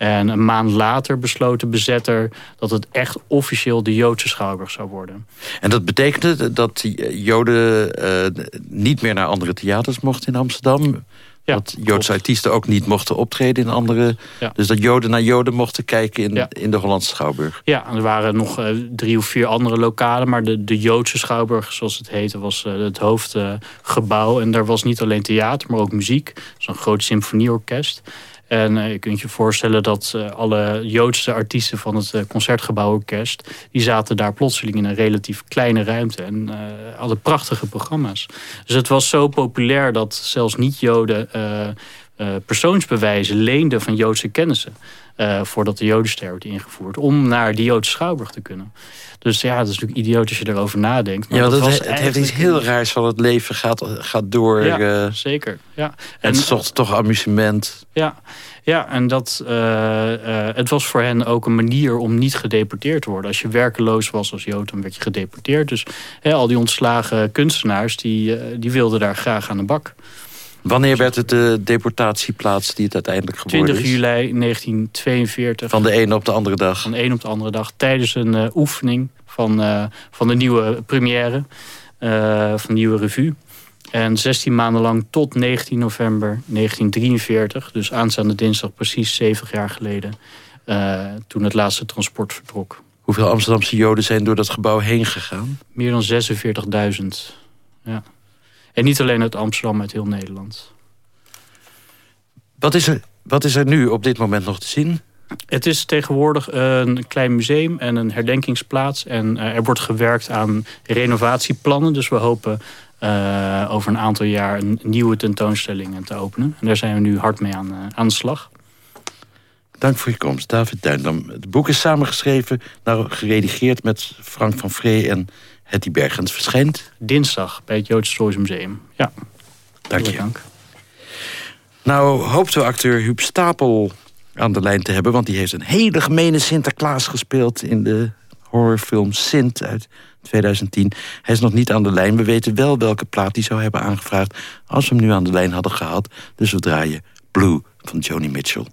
[SPEAKER 29] En een maand later besloot de bezetter dat het echt officieel de Joodse Schouwburg zou worden.
[SPEAKER 5] En dat betekende dat Joden uh, niet meer naar andere theaters mochten in Amsterdam? Ja, dat Joodse artiesten ook niet mochten optreden in andere... Ja. Dus dat Joden naar Joden mochten kijken in, ja. in de Hollandse Schouwburg.
[SPEAKER 29] Ja, er waren nog uh, drie of vier andere lokalen... maar de, de Joodse Schouwburg, zoals het heette, was uh, het hoofdgebouw. Uh, en daar was niet alleen theater, maar ook muziek. Zo'n groot symfonieorkest. En uh, je kunt je voorstellen dat uh, alle Joodse artiesten van het uh, Concertgebouworkest... die zaten daar plotseling in een relatief kleine ruimte en hadden prachtige programma's. Dus het was zo populair dat zelfs niet-Joden persoonsbewijzen leenden van Joodse kennissen... voordat de Jodenster werd ingevoerd, om naar die Joodse Schouwburg te kunnen. Dus ja, dat is natuurlijk idioot als je erover nadenkt.
[SPEAKER 5] Maar ja, dat, was het heeft iets heel raars van het leven gaat, gaat door.
[SPEAKER 29] Ja, zeker. Ja. En,
[SPEAKER 5] en het zocht toch amusement.
[SPEAKER 29] Ja, ja en dat, uh, uh, het was voor hen ook een manier om niet gedeporteerd te worden. Als je werkeloos was als Jood, dan werd je gedeporteerd. Dus hè, al die ontslagen kunstenaars, die, die wilden daar graag aan de bak.
[SPEAKER 5] Wanneer werd het de deportatieplaats die het uiteindelijk geworden
[SPEAKER 29] 20 juli 1942.
[SPEAKER 5] Van de ene op de andere dag?
[SPEAKER 29] Van de ene op de andere dag. Tijdens een uh, oefening van, uh, van de nieuwe première. Uh, van de nieuwe revue. En 16 maanden lang tot 19 november 1943. Dus aanstaande dinsdag precies 70 jaar geleden. toen het laatste transport vertrok.
[SPEAKER 5] Hoeveel Amsterdamse Joden zijn door dat gebouw heen gegaan?
[SPEAKER 29] Meer dan 46.000. Ja. En niet alleen uit Amsterdam, uit heel Nederland.
[SPEAKER 5] Wat is er, wat is er nu op dit moment nog te zien?
[SPEAKER 29] Het is tegenwoordig een klein museum en een herdenkingsplaats. En er wordt gewerkt aan renovatieplannen. Dus we hopen uh, over een aantal jaar een nieuwe tentoonstelling te openen. En daar zijn we nu hard mee aan, uh, aan de slag.
[SPEAKER 5] Dank voor je komst, David Duindam. Het boek is samengeschreven, nou, geredigeerd met Frank van Vree en Hetty Bergens verschijnt?
[SPEAKER 29] Dinsdag bij het Joods Historisch Museum. Ja.
[SPEAKER 5] Dank je. Dank. Nou hoopten we acteur Huub Stapel aan de lijn te hebben... want die heeft een hele gemene Sinterklaas gespeeld... in de horrorfilm Sint uit 2010. Hij is nog niet aan de lijn. We weten wel welke plaat hij zou hebben aangevraagd... als we hem nu aan de lijn hadden gehad. Dus we draaien Blue van Joni Mitchell.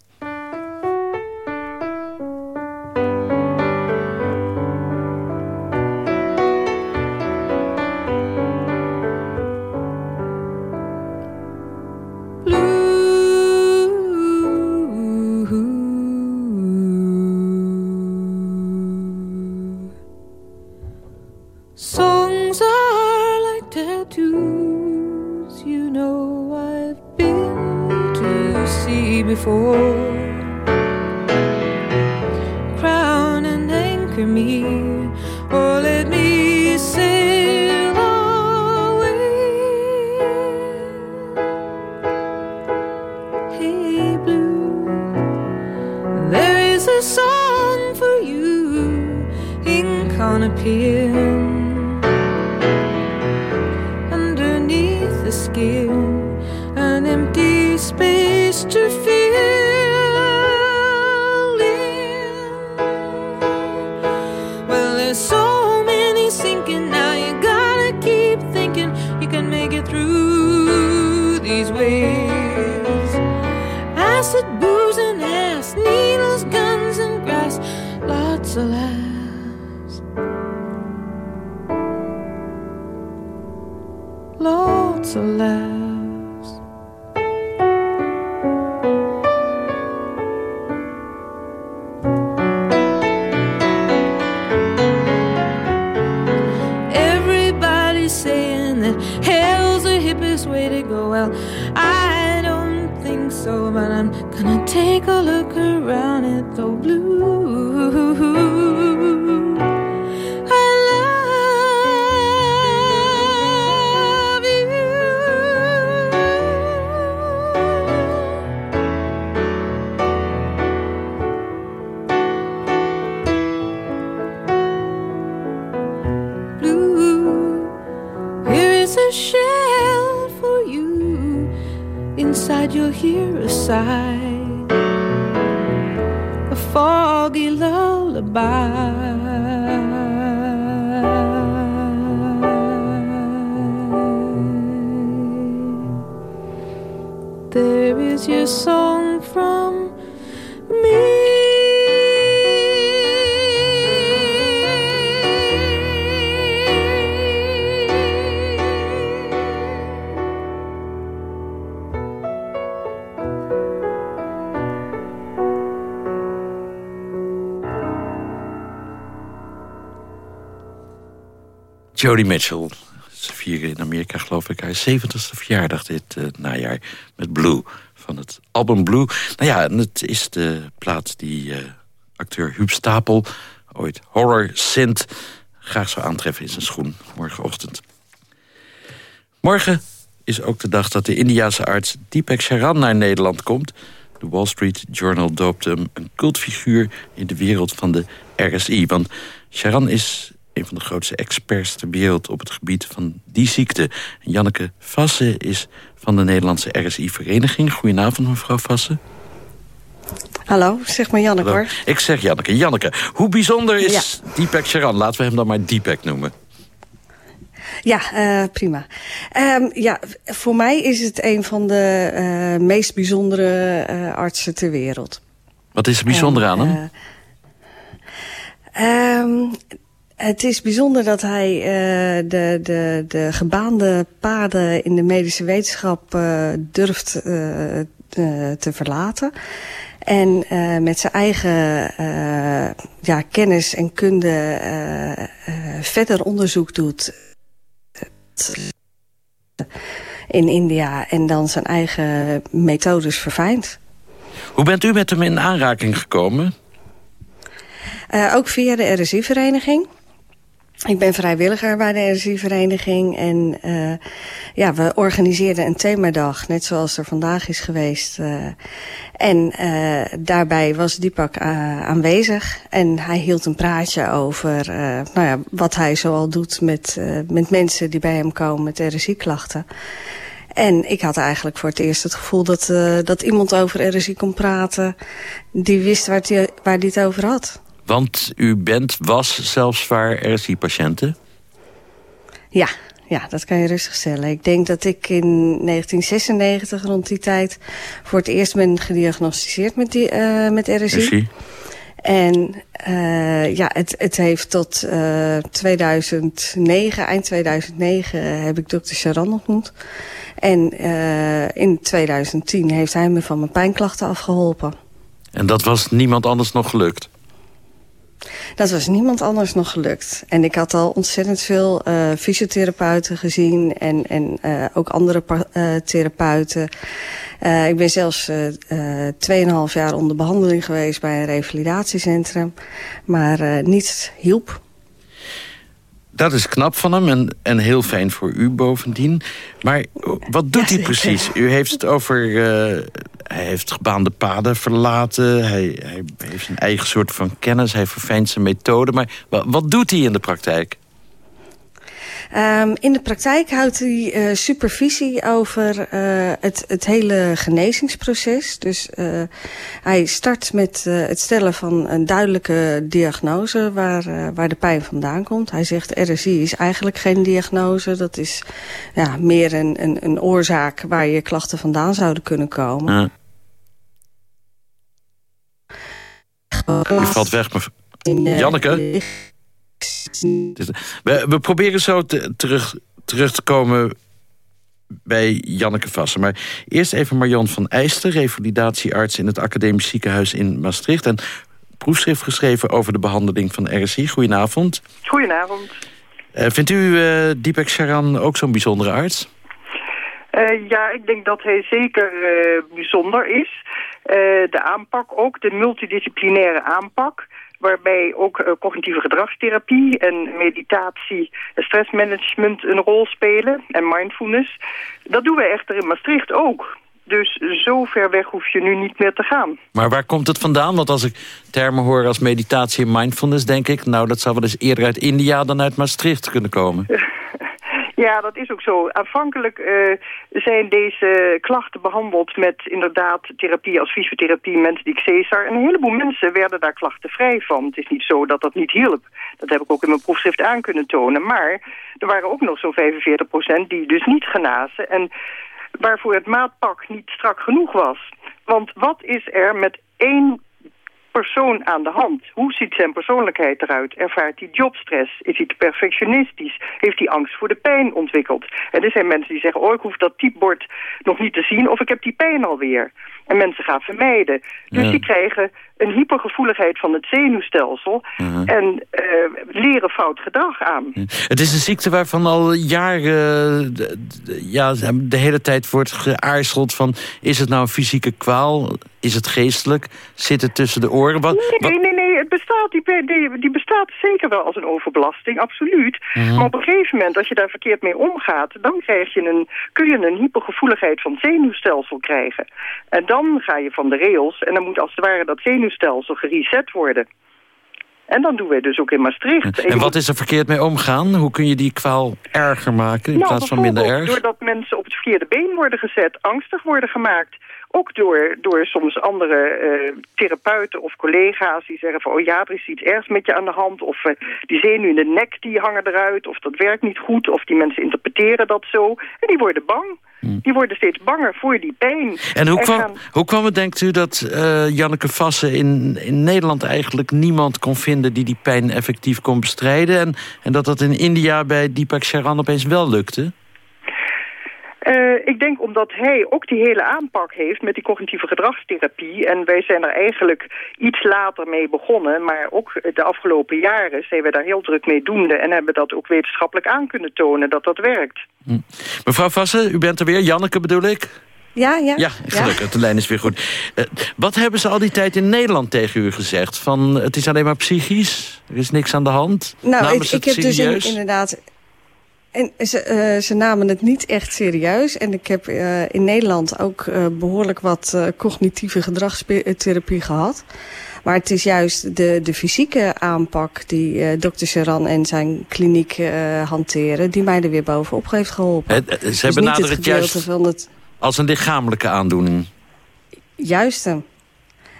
[SPEAKER 30] Here.
[SPEAKER 5] Jody Mitchell. Ze vieren in Amerika, geloof ik, haar 70ste verjaardag dit uh, najaar. Met Blue, van het album Blue. Nou ja, het is de plaat die uh, acteur Huub Stapel... ooit Horror Sint graag zou aantreffen in zijn schoen morgenochtend. Morgen is ook de dag dat de Indiase arts Deepak Charan naar Nederland komt. De Wall Street Journal doopte hem een cultfiguur in de wereld van de RSI. Want Charan is een van de grootste experts ter wereld op het gebied van die ziekte. Janneke Vasse is van de Nederlandse RSI-vereniging. Goedenavond, mevrouw Vasse.
[SPEAKER 31] Hallo, zeg maar Janneke hoor.
[SPEAKER 5] Ik zeg Janneke. Janneke, hoe bijzonder is ja. Deepak Charan? Laten we hem dan maar Deepak noemen.
[SPEAKER 31] Ja, uh, prima. Um, ja, voor mij is het een van de uh, meest bijzondere uh, artsen ter wereld.
[SPEAKER 5] Wat is er bijzonder aan hem?
[SPEAKER 31] Um, het is bijzonder dat hij uh, de, de, de gebaande paden in de medische wetenschap uh, durft uh, te verlaten. En met zijn eigen ja, kennis en kunde verder onderzoek doet in India. En dan zijn eigen methodes verfijnt.
[SPEAKER 5] Hoe bent u met hem in aanraking gekomen?
[SPEAKER 31] ook via de RSI-vereniging. Ik ben vrijwilliger bij de energievereniging en uh, ja, we organiseerden een themadag, net zoals er vandaag is geweest. Uh, en uh, daarbij was Deepak aanwezig en hij hield een praatje over nou ja, wat hij zoal doet met, met mensen die bij hem komen met RSI-klachten. En ik had eigenlijk voor het eerst het gevoel dat, dat iemand over RSI kon praten die wist waar hij waar het over had.
[SPEAKER 5] Want u bent, was zelfs zwaar RSI-patiënten?
[SPEAKER 31] Ja, ja, dat kan je rustig stellen. Ik denk dat ik in 1996 rond die tijd voor het eerst ben gediagnosticeerd met, die, uh, met RSI. RSI. En uh, ja, het, het heeft tot uh, 2009, eind 2009 heb ik dokter Sharon ontmoet. En uh, in 2010 heeft hij me van mijn pijnklachten afgeholpen.
[SPEAKER 5] En dat was niemand anders nog gelukt?
[SPEAKER 31] Dat was niemand anders nog gelukt. En ik had al ontzettend veel uh, fysiotherapeuten gezien en, en uh, ook andere uh, therapeuten. ik ben zelfs tweeënhalf jaar onder behandeling geweest bij een revalidatiecentrum. Maar niets hielp.
[SPEAKER 5] Dat is knap van hem en, en heel fijn voor u bovendien. Maar wat doet ja, hij precies? U heeft het over... Uh, hij heeft gebaande paden verlaten. Hij, hij, heeft zijn eigen soort van kennis. Hij verfijnt zijn methode. Maar wat doet hij in de praktijk?
[SPEAKER 31] Um, in de praktijk houdt hij uh, supervisie over uh, het, het hele genezingsproces. Dus uh, hij start met het stellen van een duidelijke diagnose waar, waar de pijn vandaan komt. Hij zegt RSI is eigenlijk geen diagnose. Dat is ja, meer een, een, een oorzaak waar je klachten vandaan zouden kunnen komen. Ja.
[SPEAKER 5] U valt weg, maar... Janneke? We, we proberen zo te, terug, terug te komen bij Janneke Vassen. Maar eerst even Marion van Eijster, revalidatiearts... in het Academisch Ziekenhuis in Maastricht... en proefschrift geschreven over de behandeling van RSI. Goedenavond.
[SPEAKER 32] Goedenavond.
[SPEAKER 5] vindt u uh, Deepak Sharan ook zo'n bijzondere arts?
[SPEAKER 32] Uh, ja, ik denk dat hij zeker bijzonder is. De aanpak ook, de multidisciplinaire aanpak waarbij ook cognitieve gedragstherapie en meditatie en stressmanagement een rol spelen en mindfulness. Dat doen we echter in Maastricht ook. Dus zo ver weg hoef je nu niet meer te gaan.
[SPEAKER 5] Maar waar komt het vandaan? Want als ik termen hoor als meditatie en mindfulness... denk ik, nou, dat zou wel eens eerder uit India dan uit Maastricht kunnen komen.
[SPEAKER 32] Ja, dat is ook zo. Aanvankelijk uh, zijn deze klachten behandeld met inderdaad therapie als fysiotherapie, menselijk Caesar. En een heleboel mensen werden daar klachtenvrij van. Het is niet zo dat dat niet hielp. Dat heb ik ook in mijn proefschrift aan kunnen tonen. Maar er waren ook nog zo'n 45 procent die dus niet genazen. En waarvoor het maatpak niet strak genoeg was. Want wat is er met één persoon aan de hand? Hoe ziet zijn persoonlijkheid eruit? Ervaart hij jobstress? Is hij te perfectionistisch? Heeft hij angst voor de pijn ontwikkeld? En er zijn mensen die zeggen, oh ik hoef dat typebord nog niet te zien of ik heb die pijn alweer. En mensen gaan vermijden. Dus die krijgen een hypergevoeligheid van het zenuwstelsel
[SPEAKER 5] Mhm.
[SPEAKER 32] en eh, leren fout gedrag aan.
[SPEAKER 5] Het is een ziekte waarvan al jaren de, de- ja, de hele tijd wordt geaarzeld van... is het nou een fysieke kwaal? Is het geestelijk? Zit het tussen de oren? Wat,
[SPEAKER 32] Nee, nee, nee, nee. Het bestaat, die, die, die bestaat zeker wel als een overbelasting, absoluut.
[SPEAKER 5] Mhm.
[SPEAKER 32] Maar op een gegeven moment, als je daar verkeerd mee omgaat... dan krijg je een, kun je een hypergevoeligheid van het zenuwstelsel krijgen. En dan ga je van de rails en dan moet als het ware dat zenuwstelsel gereset worden. En dan doen wij dus ook in Maastricht.
[SPEAKER 5] en wat is er verkeerd mee omgaan? Hoe kun je die kwaal erger maken in
[SPEAKER 32] Nou,
[SPEAKER 5] plaats van minder erg?
[SPEAKER 32] Doordat mensen op het verkeerde been worden gezet, angstig worden gemaakt. Ook door, door soms andere eh, therapeuten of collega's die zeggen van... oh ja, er is iets ergs met je aan de hand. Of eh, die zenuwen in de nek die hangen eruit. Of dat werkt niet goed. Of die mensen interpreteren dat zo. En die worden bang. Die worden steeds banger voor die pijn.
[SPEAKER 5] Hmm. En hoe kwam,
[SPEAKER 32] gaan-
[SPEAKER 5] hoe kwam het, denkt u, dat eh, Janneke Vassen in, in Nederland eigenlijk niemand kon vinden... die die pijn effectief kon bestrijden? En, en dat dat in India bij Deepak Sharan opeens wel lukte?
[SPEAKER 32] Eh, ik denk omdat hij ook die hele aanpak heeft met die cognitieve gedragstherapie. En wij zijn er eigenlijk iets later mee begonnen. Maar ook de afgelopen jaren zijn we daar heel druk mee doende. En hebben dat ook wetenschappelijk aan kunnen tonen dat dat werkt.
[SPEAKER 5] Mevrouw Vassen, u bent er weer. Janneke bedoel ik?
[SPEAKER 31] Ja, ja.
[SPEAKER 5] Ja, gelukkig. De lijn is weer goed. Eh, wat hebben ze al die tijd in Nederland tegen u gezegd? Van, het is alleen maar psychisch? Er is niks aan de hand?
[SPEAKER 31] Nou, ik, heb dus in- inderdaad... En ze, eh, ze namen het niet echt serieus. En ik heb eh, in Nederland ook eh, behoorlijk wat cognitieve gedragstherapie gehad. Maar het is juist de, de fysieke aanpak die dokter Sharan en zijn kliniek hanteren... die mij er weer bovenop heeft geholpen.
[SPEAKER 5] Het- het-
[SPEAKER 31] Dus
[SPEAKER 5] ze benaderen
[SPEAKER 31] het
[SPEAKER 5] juist
[SPEAKER 31] van het
[SPEAKER 5] als een lichamelijke aandoening.
[SPEAKER 31] juiste.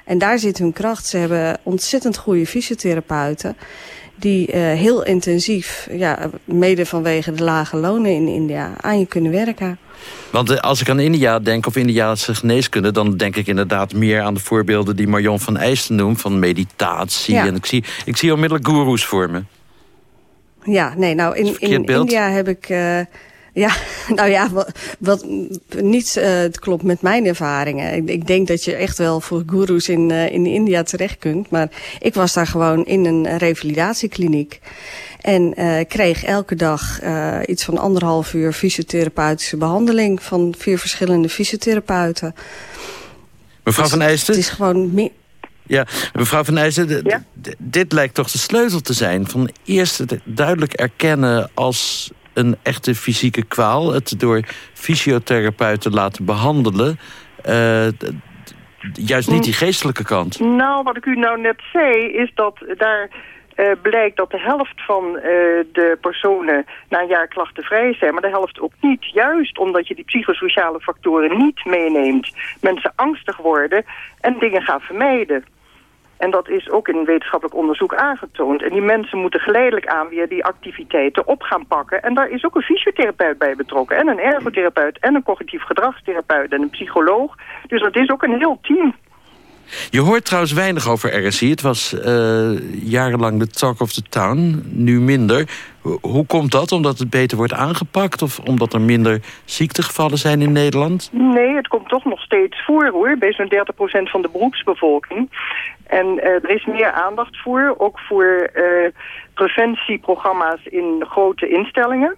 [SPEAKER 31] En daar zit hun kracht. Ze hebben ontzettend goede fysiotherapeuten... die eh, heel intensief, ja, mede vanwege de lage lonen in India... aan je kunnen werken.
[SPEAKER 5] Want eh, als ik aan India denk, of Indiaanse geneeskunde... dan denk ik inderdaad meer aan de voorbeelden die Marion van Eijsten noemt... van meditatie.
[SPEAKER 31] Ja.
[SPEAKER 5] En ik zie, ik zie onmiddellijk goeroes voor me.
[SPEAKER 31] Ja, nee, nou in, in? India heb ik... eh, ja, nou ja, wat, wat niet eh, het klopt met mijn ervaringen. Ik, ik denk dat je echt wel voor goeroes in, eh, in India terecht kunt. Maar ik was daar gewoon in een revalidatiekliniek. En eh, kreeg elke dag eh, iets van anderhalf uur fysiotherapeutische behandeling... van vier verschillende fysiotherapeuten.
[SPEAKER 5] Mevrouw
[SPEAKER 31] Dus
[SPEAKER 5] van Eijsten?
[SPEAKER 31] Het is gewoon meer...
[SPEAKER 5] Ja, mevrouw van d- dit lijkt toch de sleutel te zijn... van eerst het duidelijk erkennen als een echte fysieke kwaal... het door fysiotherapeuten laten behandelen... eh, juist niet die geestelijke kant.
[SPEAKER 32] Nou, wat ik u nou net zei, is dat daar eh, blijkt dat de helft van eh, de personen na een jaar klachtenvrij zijn, maar de helft ook niet. Juist omdat je die psychosociale factoren niet meeneemt. Mensen angstig worden en dingen gaan vermijden. En dat is ook in wetenschappelijk onderzoek aangetoond. En die mensen moeten geleidelijk aan weer die activiteiten op gaan pakken. En daar is ook een fysiotherapeut bij betrokken. En een ergotherapeut en een cognitief gedragstherapeut en een psycholoog. Dus dat is ook een heel team.
[SPEAKER 5] Je hoort trouwens weinig over RSI. Het was uh, jarenlang de talk of the town, nu minder. Hoe komt dat? Omdat het beter wordt aangepakt? Of omdat er minder ziektegevallen zijn in Nederland?
[SPEAKER 32] Nee, het komt toch nog steeds voor hoor. Bij zo'n 30% van de beroepsbevolking. En uh, er is meer aandacht voor. Ook voor uh, preventieprogramma's in grote instellingen.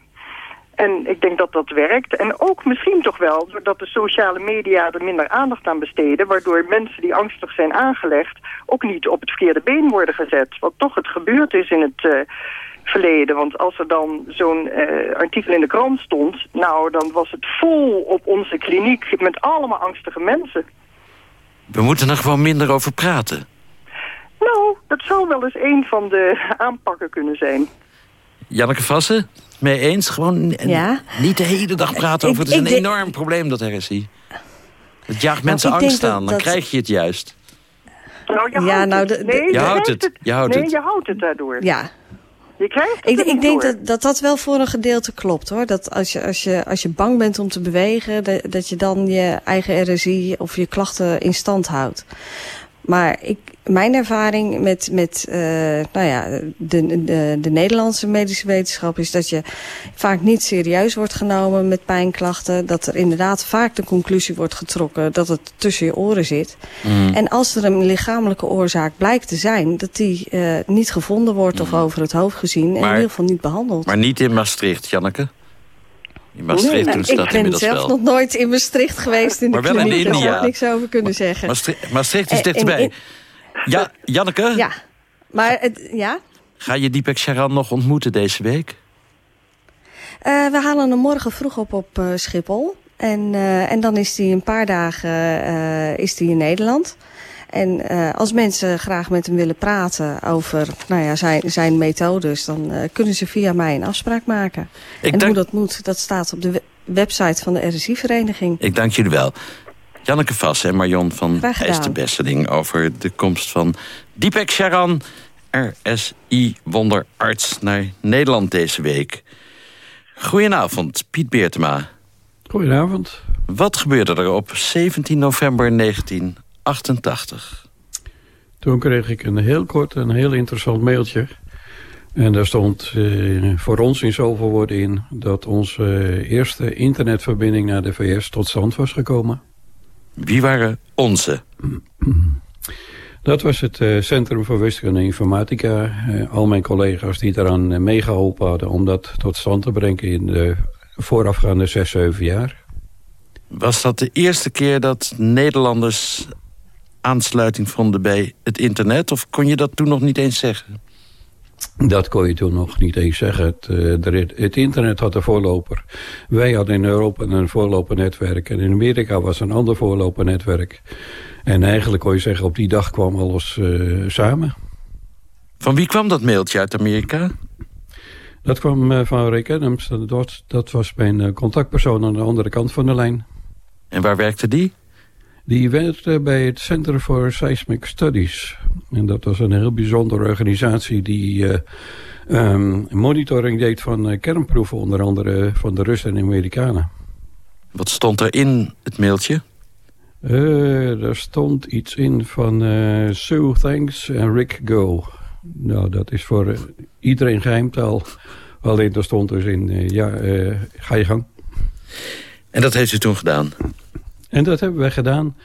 [SPEAKER 32] En ik denk dat dat werkt. En ook misschien toch wel doordat de sociale media er minder aandacht aan besteden... waardoor mensen die angstig zijn aangelegd... ook niet op het verkeerde been worden gezet. Wat toch het gebeurd is in het uh, verleden. Want als er dan zo'n uh, artikel in de krant stond... nou, dan was het vol op onze kliniek met allemaal angstige mensen.
[SPEAKER 5] We moeten er gewoon minder over praten.
[SPEAKER 32] Nou, dat zou wel eens een van de aanpakken kunnen zijn.
[SPEAKER 5] Janneke Vassen, mee eens? Gewoon
[SPEAKER 31] ja.
[SPEAKER 5] niet de hele dag praten over... Het is een enorm probleem, dat RSI. Het jaagt mensen nou, angst aan, dan dat... krijg je het juist.
[SPEAKER 32] Nou, je ja, nou, de, nee,
[SPEAKER 5] je, houdt het. Je houdt
[SPEAKER 32] nee,
[SPEAKER 5] het.
[SPEAKER 32] je houdt het daardoor.
[SPEAKER 31] Ja.
[SPEAKER 32] Je krijgt
[SPEAKER 31] ik, ik denk dat, dat dat wel voor een gedeelte klopt, hoor. Dat als je, als je, als je bang bent om te bewegen... Dat, dat je dan je eigen RSI of je klachten in stand houdt. Maar ik, mijn ervaring met, met uh, nou ja, de, de, de Nederlandse medische wetenschap is dat je vaak niet serieus wordt genomen met pijnklachten. Dat er inderdaad vaak de conclusie wordt getrokken dat het tussen je oren zit. Mm. En als er een lichamelijke oorzaak blijkt te zijn, dat die uh, niet gevonden wordt mm. of over het hoofd gezien en in ieder geval niet behandeld.
[SPEAKER 5] Maar niet in Maastricht, Janneke? In Maastricht
[SPEAKER 31] nee, nou, ik ben zelf
[SPEAKER 5] wel.
[SPEAKER 31] nog nooit in Maastricht geweest in
[SPEAKER 5] maar
[SPEAKER 31] de
[SPEAKER 5] wel
[SPEAKER 31] kliniek.
[SPEAKER 5] in India.
[SPEAKER 31] Daar zou ik niks over kunnen zeggen.
[SPEAKER 5] Maastricht, Maastricht is dichterbij. In, ja, Janneke?
[SPEAKER 31] Ja, maar het, ja?
[SPEAKER 5] Ga je Deepak Charan nog ontmoeten deze week?
[SPEAKER 31] Uh, we halen hem morgen vroeg op op uh, Schiphol. En, uh, en dan is hij een paar dagen is in Nederland. En als mensen graag met hem willen praten over nou ja, zijn, zijn methodes... dan kunnen ze via mij een afspraak maken. Ik en dank... hoe dat moet, dat staat op de website van de RSI-vereniging.
[SPEAKER 5] Ik dank jullie wel. Janneke Vass en Marion van Besseling over de komst van Deepak Charan, RSI-wonderarts, naar Nederland deze week. Goedenavond, Piet Beertema.
[SPEAKER 33] Goedenavond.
[SPEAKER 5] Wat gebeurde er op 17 november 1988?
[SPEAKER 33] Toen kreeg ik een heel kort en heel interessant mailtje. En daar stond uh, voor ons in zoveel woorden in... dat onze uh, eerste internetverbinding naar de VS tot stand was gekomen.
[SPEAKER 5] Wie waren onze?
[SPEAKER 33] Dat was het uh, Centrum voor Wiskunde en Informatica. Uh, al mijn collega's die daaraan uh, meegeholpen hadden... om dat tot stand te brengen in de voorafgaande zes, zeven jaar.
[SPEAKER 5] Was dat de eerste keer dat Nederlanders aansluiting vonden bij het internet? Of kon je dat toen nog niet eens zeggen?
[SPEAKER 33] Dat kon je toen nog niet eens zeggen. Het, uh, het, internet had een voorloper. Wij hadden in Europa een voorlopernetwerk. En in Amerika was een ander voorlopernetwerk. En eigenlijk kon je zeggen, op die dag kwam alles uh, samen.
[SPEAKER 5] Van wie kwam dat mailtje uit Amerika?
[SPEAKER 33] Dat kwam uh, van Rick Adams. Dat was, dat was mijn contactpersoon aan de andere kant van de lijn.
[SPEAKER 5] En waar werkte die?
[SPEAKER 33] Die werkte bij het Center for Seismic Studies. En dat was een heel bijzondere organisatie die uh, um, monitoring deed van uh, kernproeven, onder andere van de Russen en Amerikanen.
[SPEAKER 5] Wat stond er in het mailtje?
[SPEAKER 33] Uh, er stond iets in van Sue Thanks en Rick Go. Nou, dat is voor iedereen geheimtaal. Alleen er stond dus in, ja, ga je gang.
[SPEAKER 5] En dat heeft u toen gedaan?
[SPEAKER 33] En dat hebben wij gedaan.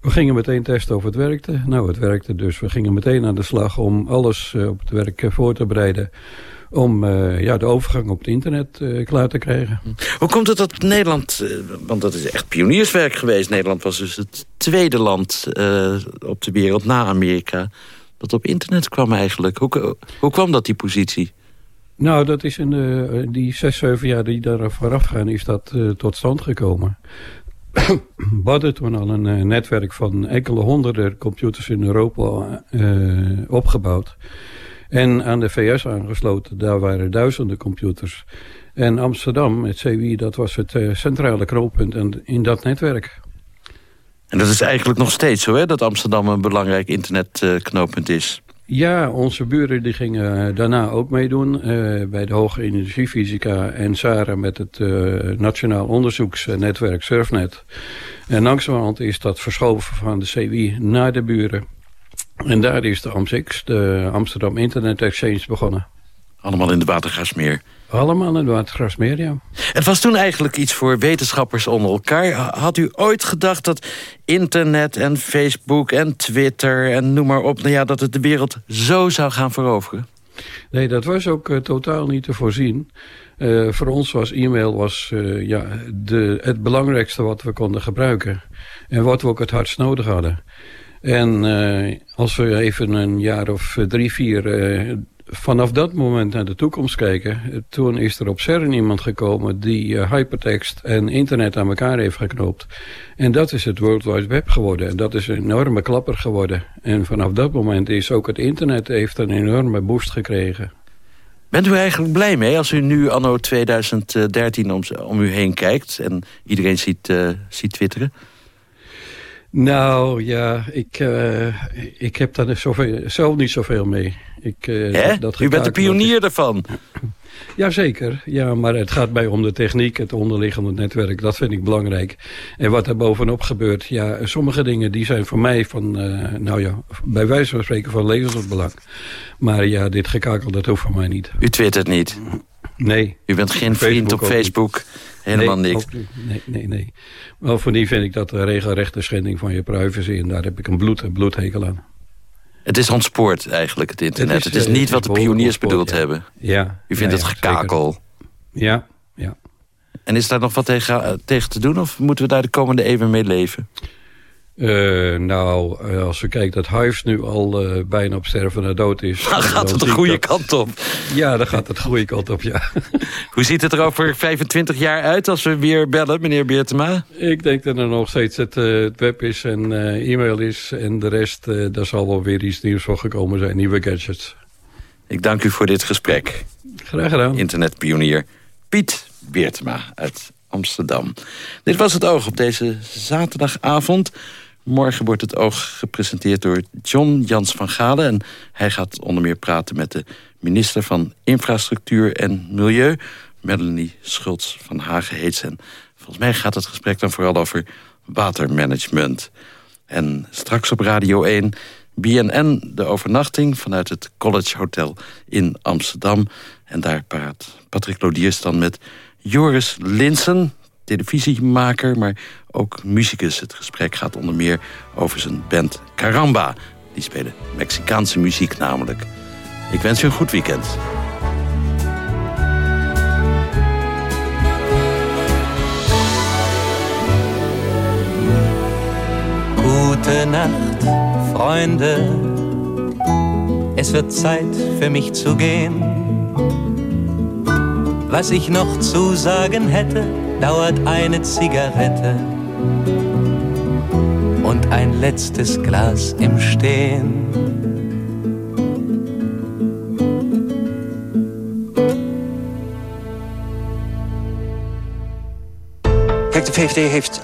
[SPEAKER 33] We gingen meteen testen of het werkte. Nou, het werkte dus. We gingen meteen aan de slag om alles uh, op het werk uh, voor te bereiden. Om uh, ja, de overgang op het internet klaar te krijgen.
[SPEAKER 5] Hoe komt het dat Nederland, want dat is echt pionierswerk geweest. Nederland was dus het tweede land op de wereld na Amerika... dat op internet kwam eigenlijk. Hoe, hoe kwam dat, die positie?
[SPEAKER 33] Nou, dat is in die zes, zeven jaar die daar vooraf gaan, is dat tot stand gekomen. We toen al een uh, netwerk van enkele honderden computers in Europa uh, opgebouwd. En aan de VS aangesloten, daar waren duizenden computers. En Amsterdam, het CWI, dat was het uh, centrale knooppunt in dat netwerk.
[SPEAKER 5] En dat is eigenlijk nog steeds zo, hè? Dat Amsterdam een belangrijk internetknooppunt is.
[SPEAKER 33] Ja, onze buren die gingen daarna ook meedoen. Uh, bij de Hoge Energiefysica en SARA met het uh, Nationaal Onderzoeksnetwerk Surfnet. En langzamerhand is dat verschoven van de CWI naar de buren. En daar is de AMSX, de Amsterdam Internet Exchange, begonnen.
[SPEAKER 5] Allemaal in de Watergasmeer.
[SPEAKER 33] Allemaal in de Watergasmeer, ja.
[SPEAKER 5] Het was toen eigenlijk iets voor wetenschappers onder elkaar. Had u ooit gedacht dat internet en Facebook en Twitter en noem maar op... Nou ja, dat het de wereld zo zou gaan veroveren?
[SPEAKER 33] Nee, dat was ook uh, totaal niet te voorzien. Uh, voor ons was e-mail was, uh, ja, de, het belangrijkste wat we konden gebruiken. En wat we ook het hardst nodig hadden. En als we even een jaar of drie, vier vanaf dat moment naar de toekomst kijken... toen is er op CERN iemand gekomen die uh, hypertext en internet aan elkaar heeft geknoopt. En dat is het World Wide Web geworden. En dat is een enorme klapper geworden. En vanaf dat moment is ook het internet heeft een enorme boost gekregen.
[SPEAKER 5] Bent u eigenlijk blij mee als u nu anno 2013 om, u heen kijkt... en iedereen ziet, ziet twitteren?
[SPEAKER 33] Nou ja, ik, uh, ik heb daar zoveel, zelf niet zoveel mee. Ik,
[SPEAKER 5] uh, dat, dat U bent de pionier daarvan.
[SPEAKER 33] Jazeker, ja, maar het gaat mij om de techniek, het onderliggende netwerk. Dat vind ik belangrijk. En wat er bovenop gebeurt, ja, sommige dingen die zijn voor mij van, uh, nou ja, bij wijze van spreken van levensbelang. Maar ja, dit gekakel, dat hoeft voor mij niet.
[SPEAKER 5] U twittert niet?
[SPEAKER 33] Nee.
[SPEAKER 5] U bent geen vriend op Facebook? Helemaal
[SPEAKER 33] nee,
[SPEAKER 5] niks?
[SPEAKER 33] Nee, nee, nee. Wel, voor die vind ik dat een regelrechte schending van je privacy. En daar heb ik een bloed, een bloedhekel aan.
[SPEAKER 5] Het is ontspoord eigenlijk, het internet. Het is, het is niet wat de pioniers bedoeld
[SPEAKER 33] ja.
[SPEAKER 5] hebben.
[SPEAKER 33] Ja.
[SPEAKER 5] U vindt
[SPEAKER 33] ja,
[SPEAKER 5] het gekakel.
[SPEAKER 33] Zeker. Ja, ja.
[SPEAKER 5] En is daar nog wat tegen, tegen te doen? Of moeten we daar de komende eeuwen mee leven?
[SPEAKER 33] Uh, nou, als we kijken dat Hives nu al uh, bijna op sterven naar dood is...
[SPEAKER 5] Dan gaat het de goede dat... kant op.
[SPEAKER 33] Ja, dan gaat het de goede kant op, ja.
[SPEAKER 5] Hoe ziet het er over 25 jaar uit als we weer bellen, meneer Beertema?
[SPEAKER 33] Ik denk dat er nog steeds het, uh, het web is en e-mail is... en de rest, daar zal wel weer iets nieuws voor gekomen zijn, nieuwe gadgets.
[SPEAKER 5] Ik dank u voor dit gesprek.
[SPEAKER 33] Graag gedaan.
[SPEAKER 5] Internetpionier Piet Beertema uit Amsterdam. Dit was het oog op deze zaterdagavond... Morgen wordt het oog gepresenteerd door John Jans van Galen. En hij gaat onder meer praten met de minister van Infrastructuur en Milieu... Melanie Schultz van Hagen heet En volgens mij gaat het gesprek dan vooral over watermanagement. En straks op Radio 1 BNN de overnachting vanuit het College Hotel in Amsterdam. En daar praat Patrick Lodiers dan met Joris Linsen televisiemaker, maar ook muzikus. Het gesprek gaat onder meer over zijn band Caramba. Die spelen Mexicaanse muziek namelijk. Ik wens u een goed weekend.
[SPEAKER 34] Gute Nacht, Freunde. Es wird Zeit für mich zu gehen. Was ich noch zu sagen hätte, dauert eine Zigarette und ein letztes Glas im Stehen.
[SPEAKER 35] De VVD heeft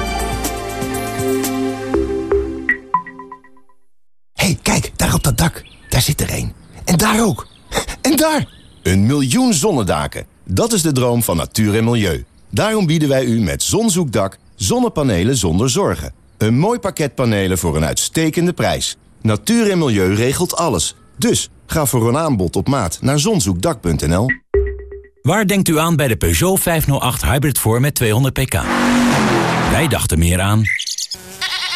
[SPEAKER 36] Hey, kijk, daar op dat dak. Daar zit er een. En daar ook. En daar!
[SPEAKER 37] Een miljoen zonnedaken. Dat is de droom van natuur en milieu. Daarom bieden wij u met Zonzoekdak zonnepanelen zonder zorgen. Een mooi pakket panelen voor een uitstekende prijs. Natuur en milieu regelt alles. Dus ga voor een aanbod op maat naar zonzoekdak.nl.
[SPEAKER 38] Waar denkt u aan bij de Peugeot 508 Hybrid voor met 200 pk? Wij dachten meer aan...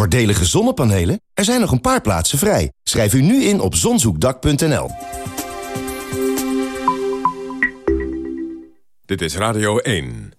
[SPEAKER 37] Voordelige zonnepanelen? Er zijn nog een paar plaatsen vrij. Schrijf u nu in op zonzoekdak.nl.
[SPEAKER 4] Dit is Radio 1.